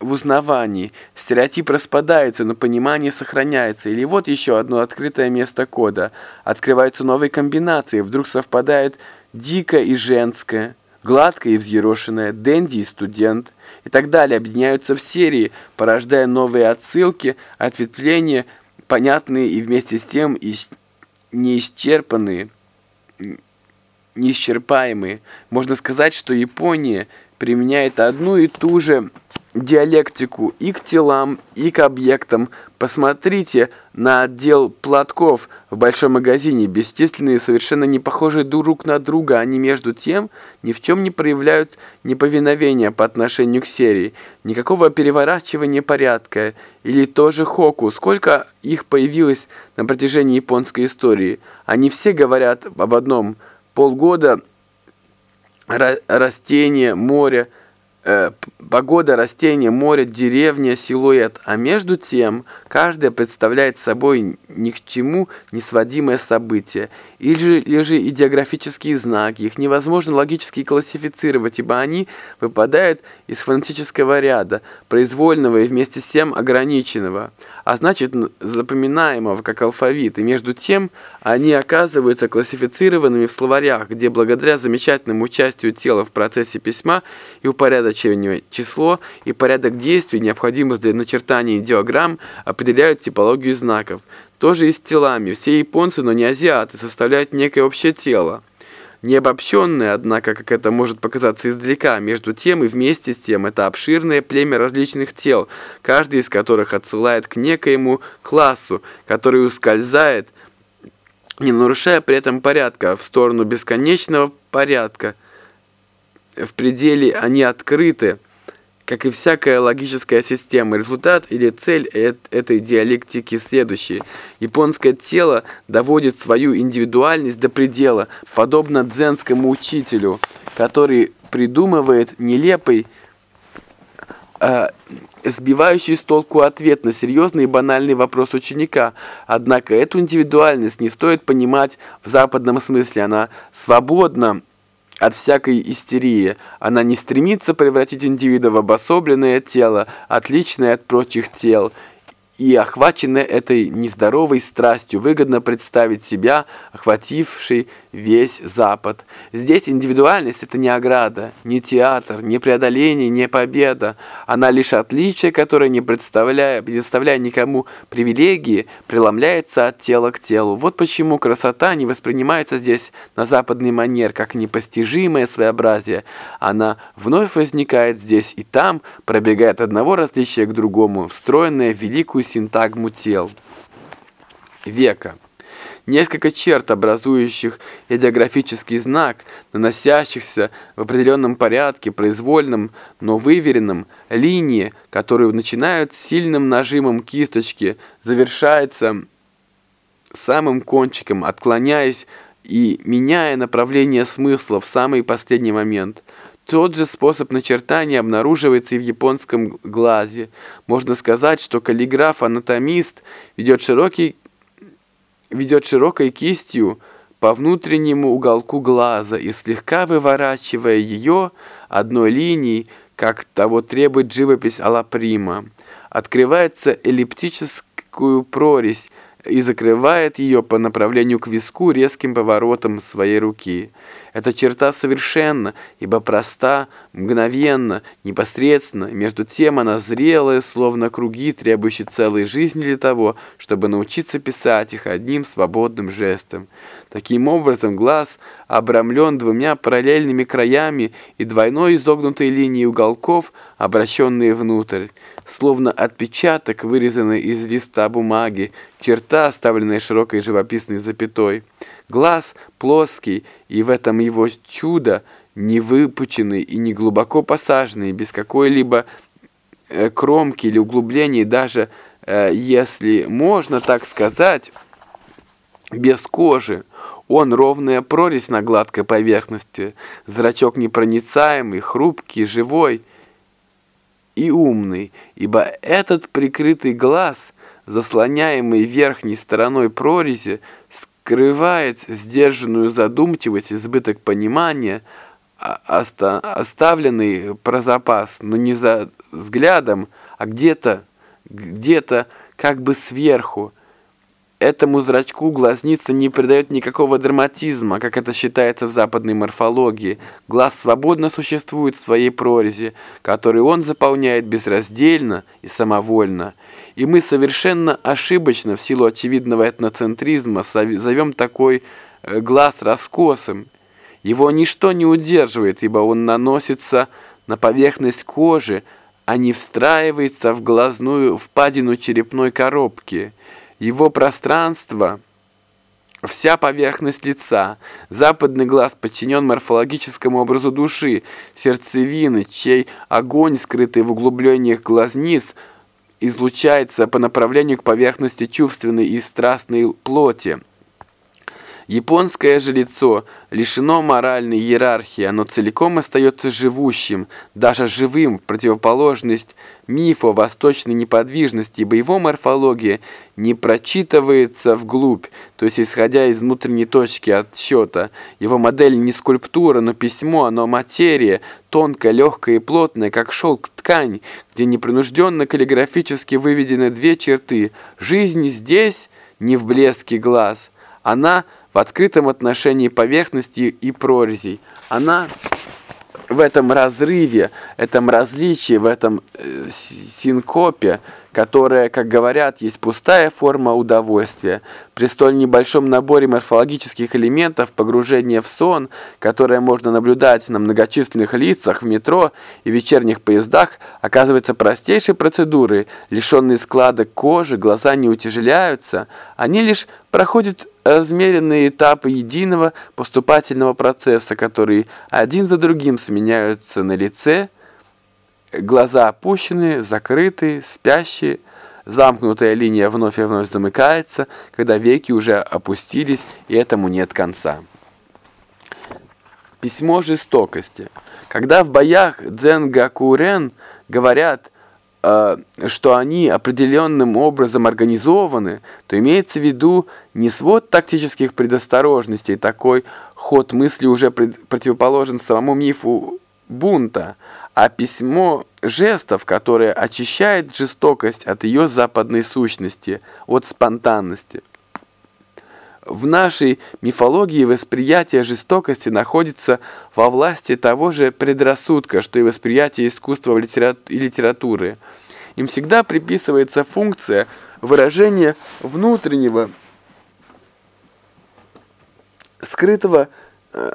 в узнавании. Стереотип распадается, но понимание сохраняется. Или вот еще одно открытое место кода. Открываются новые комбинации. Вдруг совпадает дикое и женское, гладкое и взъерошенное, дэнди и студент. И так далее объединяются в серии, порождая новые отсылки, ответвления, понятные и вместе с тем неисчерпанные, неисчерпаемые. Можно сказать, что Япония применяет одну и ту же диалектику и к телам, и к объектам. Посмотрите на отдел платков в большом магазине. Бесчисленные, совершенно не похожие друг на друга. Они между тем ни в чем не проявляют неповиновения по отношению к серии. Никакого переворачивания порядка. Или тоже хоку. Сколько их появилось на протяжении японской истории. Они все говорят об одном. Полгода растения, море, э, погода, растения, море, деревня, силуэт, а между тем каждое представляет собой ни к чему не сводимое событие, или же, или же идеографические знаки, их невозможно логически классифицировать, ибо они выпадают из фонетического ряда, произвольного и вместе с тем ограниченного, а значит запоминаемого как алфавит, и между тем они оказываются классифицированными в словарях, где благодаря замечательному участию тела в процессе письма и упорядочению упорядочивание, число и порядок действий, необходимых для начертания диаграмм, определяют типологию знаков. Тоже и с телами. Все японцы, но не азиаты, составляют некое общее тело. Не обобщенное, однако, как это может показаться издалека, между тем и вместе с тем это обширное племя различных тел, каждый из которых отсылает к некоему классу, который ускользает, не нарушая при этом порядка, в сторону бесконечного порядка. В пределе они открыты, как и всякая логическая система, результат или цель этой диалектики следующий. Японское тело доводит свою индивидуальность до предела, подобно дзенскому учителю, который придумывает нелепый, э, сбивающий с толку ответ на серьезный и банальный вопрос ученика. Однако эту индивидуальность не стоит понимать в западном смысле. Она свободна от всякой истерии. Она не стремится превратить индивида в обособленное тело, отличное от прочих тел, и, охваченная этой нездоровой страстью, выгодно представить себя, охвативший весь Запад. Здесь индивидуальность – это не ограда, не театр, не преодоление, не победа. Она лишь отличие, которое, не представляя, предоставляя никому привилегии, преломляется от тела к телу. Вот почему красота не воспринимается здесь на западный манер, как непостижимое своеобразие. Она вновь возникает здесь и там, пробегает одного различия к другому, встроенная в великую синтагму тел. Века. Несколько черт, образующих идеографический знак, наносящихся в определенном порядке, произвольном, но выверенном, линии, которые начинают с сильным нажимом кисточки, завершается самым кончиком, отклоняясь и меняя направление смысла в самый последний момент. Тот же способ начертания обнаруживается и в японском глазе. Можно сказать, что каллиграф-анатомист ведет широкий ведет широкой кистью по внутреннему уголку глаза и слегка выворачивая ее одной линией, как того требует живопись Алаприма, открывается эллиптическую прорезь и закрывает ее по направлению к виску резким поворотом своей руки. Эта черта совершенна, ибо проста, мгновенно, непосредственно, между тем она зрелая, словно круги, требующие целой жизни для того, чтобы научиться писать их одним свободным жестом. Таким образом, глаз обрамлен двумя параллельными краями и двойной изогнутой линией уголков, обращенные внутрь. Словно отпечаток, вырезанный из листа бумаги, черта, оставленная широкой живописной запятой. Глаз плоский, и в этом его чудо, не выпученный и не глубоко посаженный, без какой-либо э, кромки или углубления, даже, э, если можно так сказать, без кожи. Он ровная прорезь на гладкой поверхности, зрачок непроницаемый, хрупкий, живой и умный, ибо этот прикрытый глаз, заслоняемый верхней стороной прорези, скрывает сдержанную задумчивость, избыток понимания, а, оста оставленный про запас, но не за взглядом, а где-то, где-то как бы сверху. Этому зрачку глазница не придает никакого драматизма, как это считается в западной морфологии. Глаз свободно существует в своей прорези, которую он заполняет безраздельно и самовольно. И мы совершенно ошибочно, в силу очевидного этноцентризма, зовем такой э, глаз раскосым. Его ничто не удерживает, ибо он наносится на поверхность кожи, а не встраивается в глазную впадину черепной коробки. Его пространство – вся поверхность лица. Западный глаз подчинен морфологическому образу души, сердцевины, чей огонь, скрытый в углублениях глазниц – излучается по направлению к поверхности чувственной и страстной плоти. Японское же лицо лишено моральной иерархии, оно целиком остается живущим, даже живым, в противоположность мифу восточной неподвижности, ибо его морфология не прочитывается вглубь, то есть исходя из внутренней точки отсчета. Его модель не скульптура, но письмо, оно материя, тонкая, легкая и плотная, как шелк ткань, где непринужденно каллиграфически выведены две черты. Жизнь здесь не в блеске глаз, она – в открытом отношении поверхности и прорезей. Она в этом разрыве, этом различии, в этом э, синкопе, которая, как говорят, есть пустая форма удовольствия. При столь небольшом наборе морфологических элементов погружение в сон, которое можно наблюдать на многочисленных лицах в метро и вечерних поездах, оказывается простейшей процедурой. Лишенные складок кожи, глаза не утяжеляются, они лишь проходят размеренные этапы единого поступательного процесса, которые один за другим сменяются на лице, глаза опущены, закрыты, спящие, замкнутая линия вновь и вновь замыкается, когда веки уже опустились, и этому нет конца. Письмо жестокости. Когда в боях Дзенгакурен говорят – Э, что они определенным образом организованы, то имеется в виду не свод тактических предосторожностей, такой ход мысли уже противоположен самому мифу бунта, а письмо жестов, которое очищает жестокость от ее западной сущности, от спонтанности. В нашей мифологии восприятие жестокости находится во власти того же предрассудка, что и восприятие искусства и литературы. Им всегда приписывается функция выражения внутреннего, скрытого э,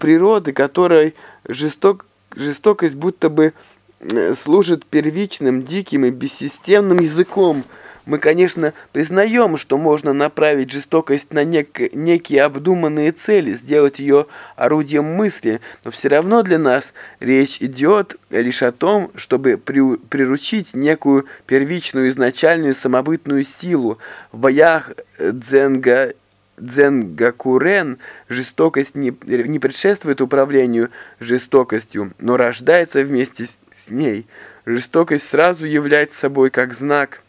природы, которой жесток, жестокость будто бы э, служит первичным, диким и бессистемным языком – мы, конечно, признаем, что можно направить жестокость на нек некие обдуманные цели, сделать ее орудием мысли, но все равно для нас речь идет лишь о том, чтобы при приручить некую первичную изначальную самобытную силу. В боях дзенга Дзенгакурен жестокость не, не предшествует управлению жестокостью, но рождается вместе с ней. Жестокость сразу является собой как знак –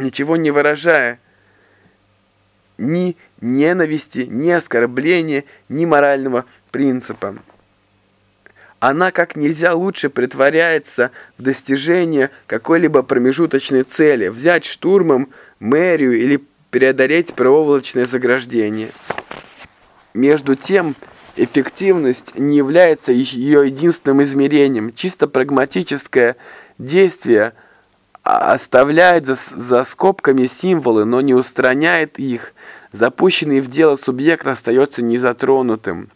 ничего не выражая, ни ненависти, ни оскорбления, ни морального принципа. Она как нельзя лучше притворяется в достижение какой-либо промежуточной цели, взять штурмом мэрию или преодолеть проволочное заграждение. Между тем, эффективность не является ее единственным измерением. Чисто прагматическое действие – оставляет за, за скобками символы, но не устраняет их. Запущенный в дело субъект остается незатронутым.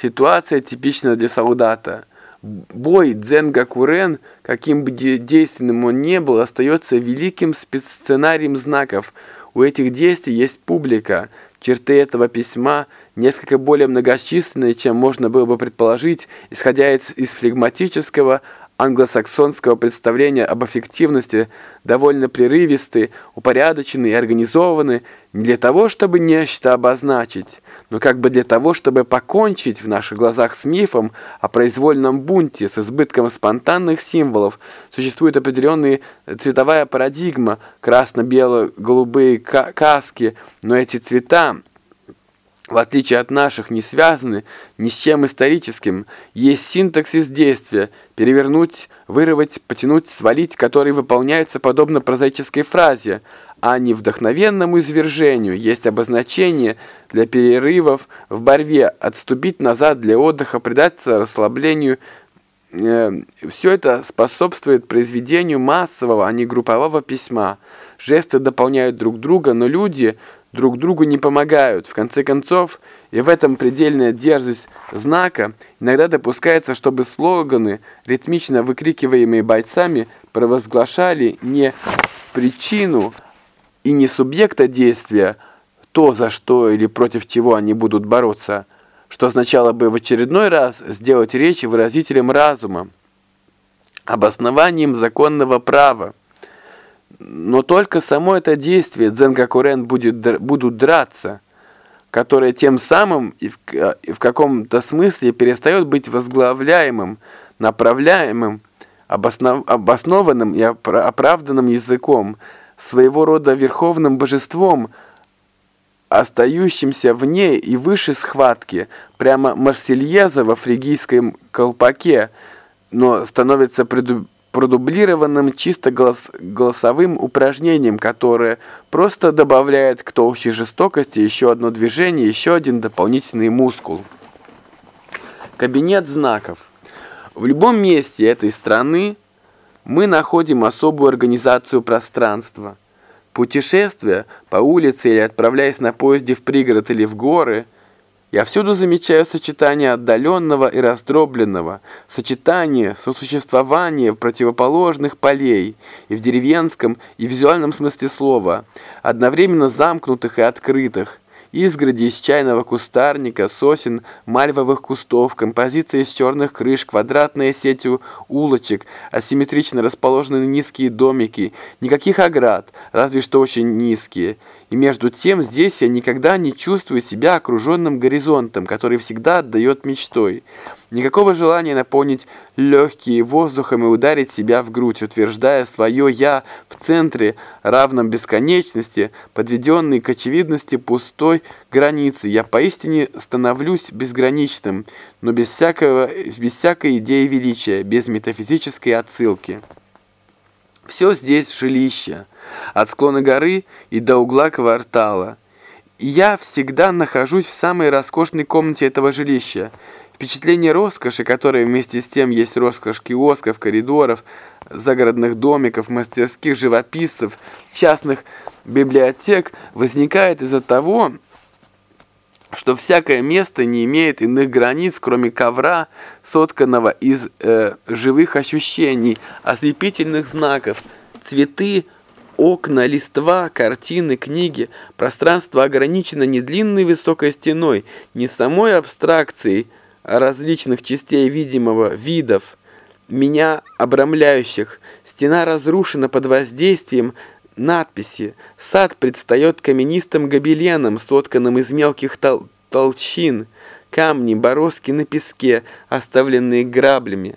Ситуация типична для солдата. Бой Дзенгакурен, каким бы действенным он ни был, остается великим сценарием знаков. У этих действий есть публика. Черты этого письма несколько более многочисленные, чем можно было бы предположить, исходя из, из флегматического, англосаксонского представления об эффективности довольно прерывисты, упорядочены и организованы не для того, чтобы нечто обозначить, но как бы для того, чтобы покончить в наших глазах с мифом о произвольном бунте с избытком спонтанных символов. Существует определенная цветовая парадигма, красно-бело-голубые каски, но эти цвета в отличие от наших, не связаны ни с чем историческим. Есть синтаксис действия – перевернуть, вырвать, потянуть, свалить, который выполняется подобно прозаической фразе, а не вдохновенному извержению. Есть обозначение для перерывов в борьбе, отступить назад для отдыха, предаться расслаблению. Э, Все это способствует произведению массового, а не группового письма. Жесты дополняют друг друга, но люди – друг другу не помогают. В конце концов, и в этом предельная дерзость знака иногда допускается, чтобы слоганы, ритмично выкрикиваемые бойцами, провозглашали не причину и не субъекта действия, то, за что или против чего они будут бороться, что означало бы в очередной раз сделать речь выразителем разума, обоснованием законного права. Но только само это действие дзенгакурен будут драться, которое тем самым и в, и в каком-то смысле перестает быть возглавляемым, направляемым, обоснов, обоснованным и оправданным языком, своего рода верховным божеством, остающимся вне и выше схватки, прямо Марсельеза во фригийском колпаке, но становится продублированным чисто голос голосовым упражнением, которое просто добавляет к толще жестокости еще одно движение, еще один дополнительный мускул. Кабинет знаков. В любом месте этой страны мы находим особую организацию пространства. Путешествия по улице или отправляясь на поезде в пригород или в горы, я всюду замечаю сочетание отдаленного и раздробленного, сочетание сосуществования противоположных полей и в деревенском, и визуальном смысле слова, одновременно замкнутых и открытых, Изгороди из чайного кустарника, сосен, мальвовых кустов, композиция из черных крыш, квадратная сеть улочек, асимметрично расположенные низкие домики, никаких оград, разве что очень низкие – и между тем здесь я никогда не чувствую себя окруженным горизонтом, который всегда отдает мечтой. Никакого желания наполнить легкие воздухом и ударить себя в грудь, утверждая свое «я» в центре, равном бесконечности, подведенной к очевидности пустой границы. Я поистине становлюсь безграничным, но без, всякого, без всякой идеи величия, без метафизической отсылки. Все здесь жилище от склона горы и до угла квартала. Я всегда нахожусь в самой роскошной комнате этого жилища. Впечатление роскоши, которое вместе с тем есть роскошь киосков, коридоров, загородных домиков, мастерских живописцев, частных библиотек, возникает из-за того, что всякое место не имеет иных границ, кроме ковра, сотканного из э, живых ощущений, ослепительных знаков, цветы, Окна, листва, картины, книги. Пространство ограничено не длинной высокой стеной, не самой абстракцией различных частей видимого, видов, меня обрамляющих. Стена разрушена под воздействием надписи. Сад предстает каменистым гобеленом, сотканным из мелких тол толщин, камни, бороздки на песке, оставленные граблями.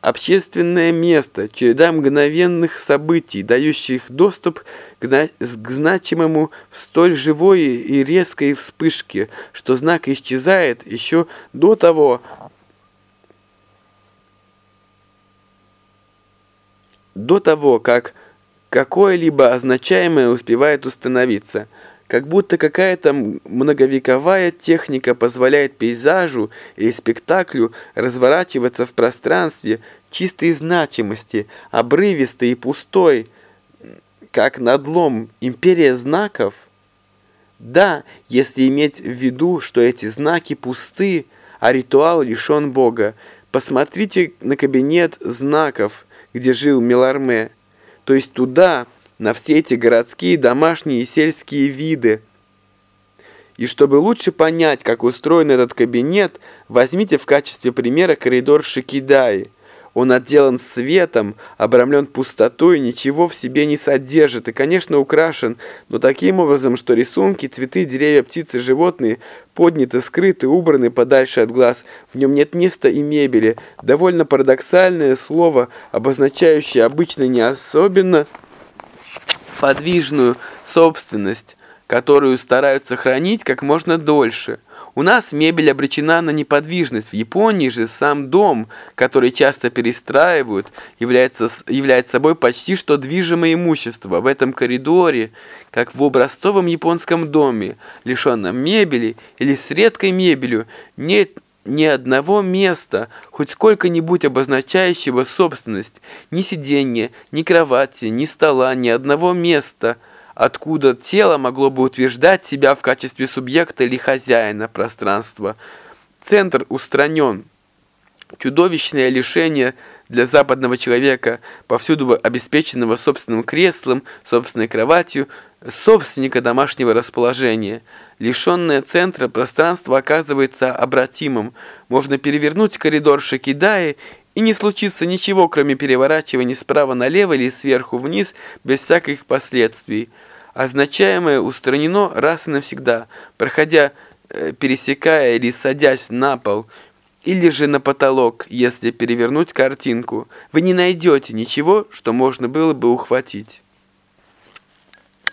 Общественное место, череда мгновенных событий, дающих доступ к, к значимому в столь живой и резкой вспышке, что знак исчезает еще до того, до того, как какое-либо означаемое успевает установиться – как будто какая-то многовековая техника позволяет пейзажу и спектаклю разворачиваться в пространстве чистой значимости, обрывистой и пустой, как надлом империя знаков. Да, если иметь в виду, что эти знаки пусты, а ритуал лишен Бога. Посмотрите на кабинет знаков, где жил Меларме, то есть туда, на все эти городские, домашние и сельские виды. И чтобы лучше понять, как устроен этот кабинет, возьмите в качестве примера коридор Шикидаи. Он отделан светом, обрамлен пустотой, ничего в себе не содержит и, конечно, украшен, но таким образом, что рисунки, цветы, деревья, птицы, животные подняты, скрыты, убраны подальше от глаз. В нем нет места и мебели. Довольно парадоксальное слово, обозначающее обычно не особенно подвижную собственность, которую стараются хранить как можно дольше. У нас мебель обречена на неподвижность. В Японии же сам дом, который часто перестраивают, является, является собой почти что движимое имущество. В этом коридоре, как в образцовом японском доме, лишенном мебели или с редкой мебелью, нет ни одного места, хоть сколько-нибудь обозначающего собственность, ни сиденья, ни кровати, ни стола, ни одного места, откуда тело могло бы утверждать себя в качестве субъекта или хозяина пространства. Центр устранен. Чудовищное лишение для западного человека, повсюду обеспеченного собственным креслом, собственной кроватью, собственника домашнего расположения. Лишенное центра пространство оказывается обратимым. Можно перевернуть коридор Шакидаи, и не случится ничего, кроме переворачивания справа налево или сверху вниз, без всяких последствий. Означаемое устранено раз и навсегда, проходя, э, пересекая или садясь на пол, или же на потолок, если перевернуть картинку. Вы не найдете ничего, что можно было бы ухватить.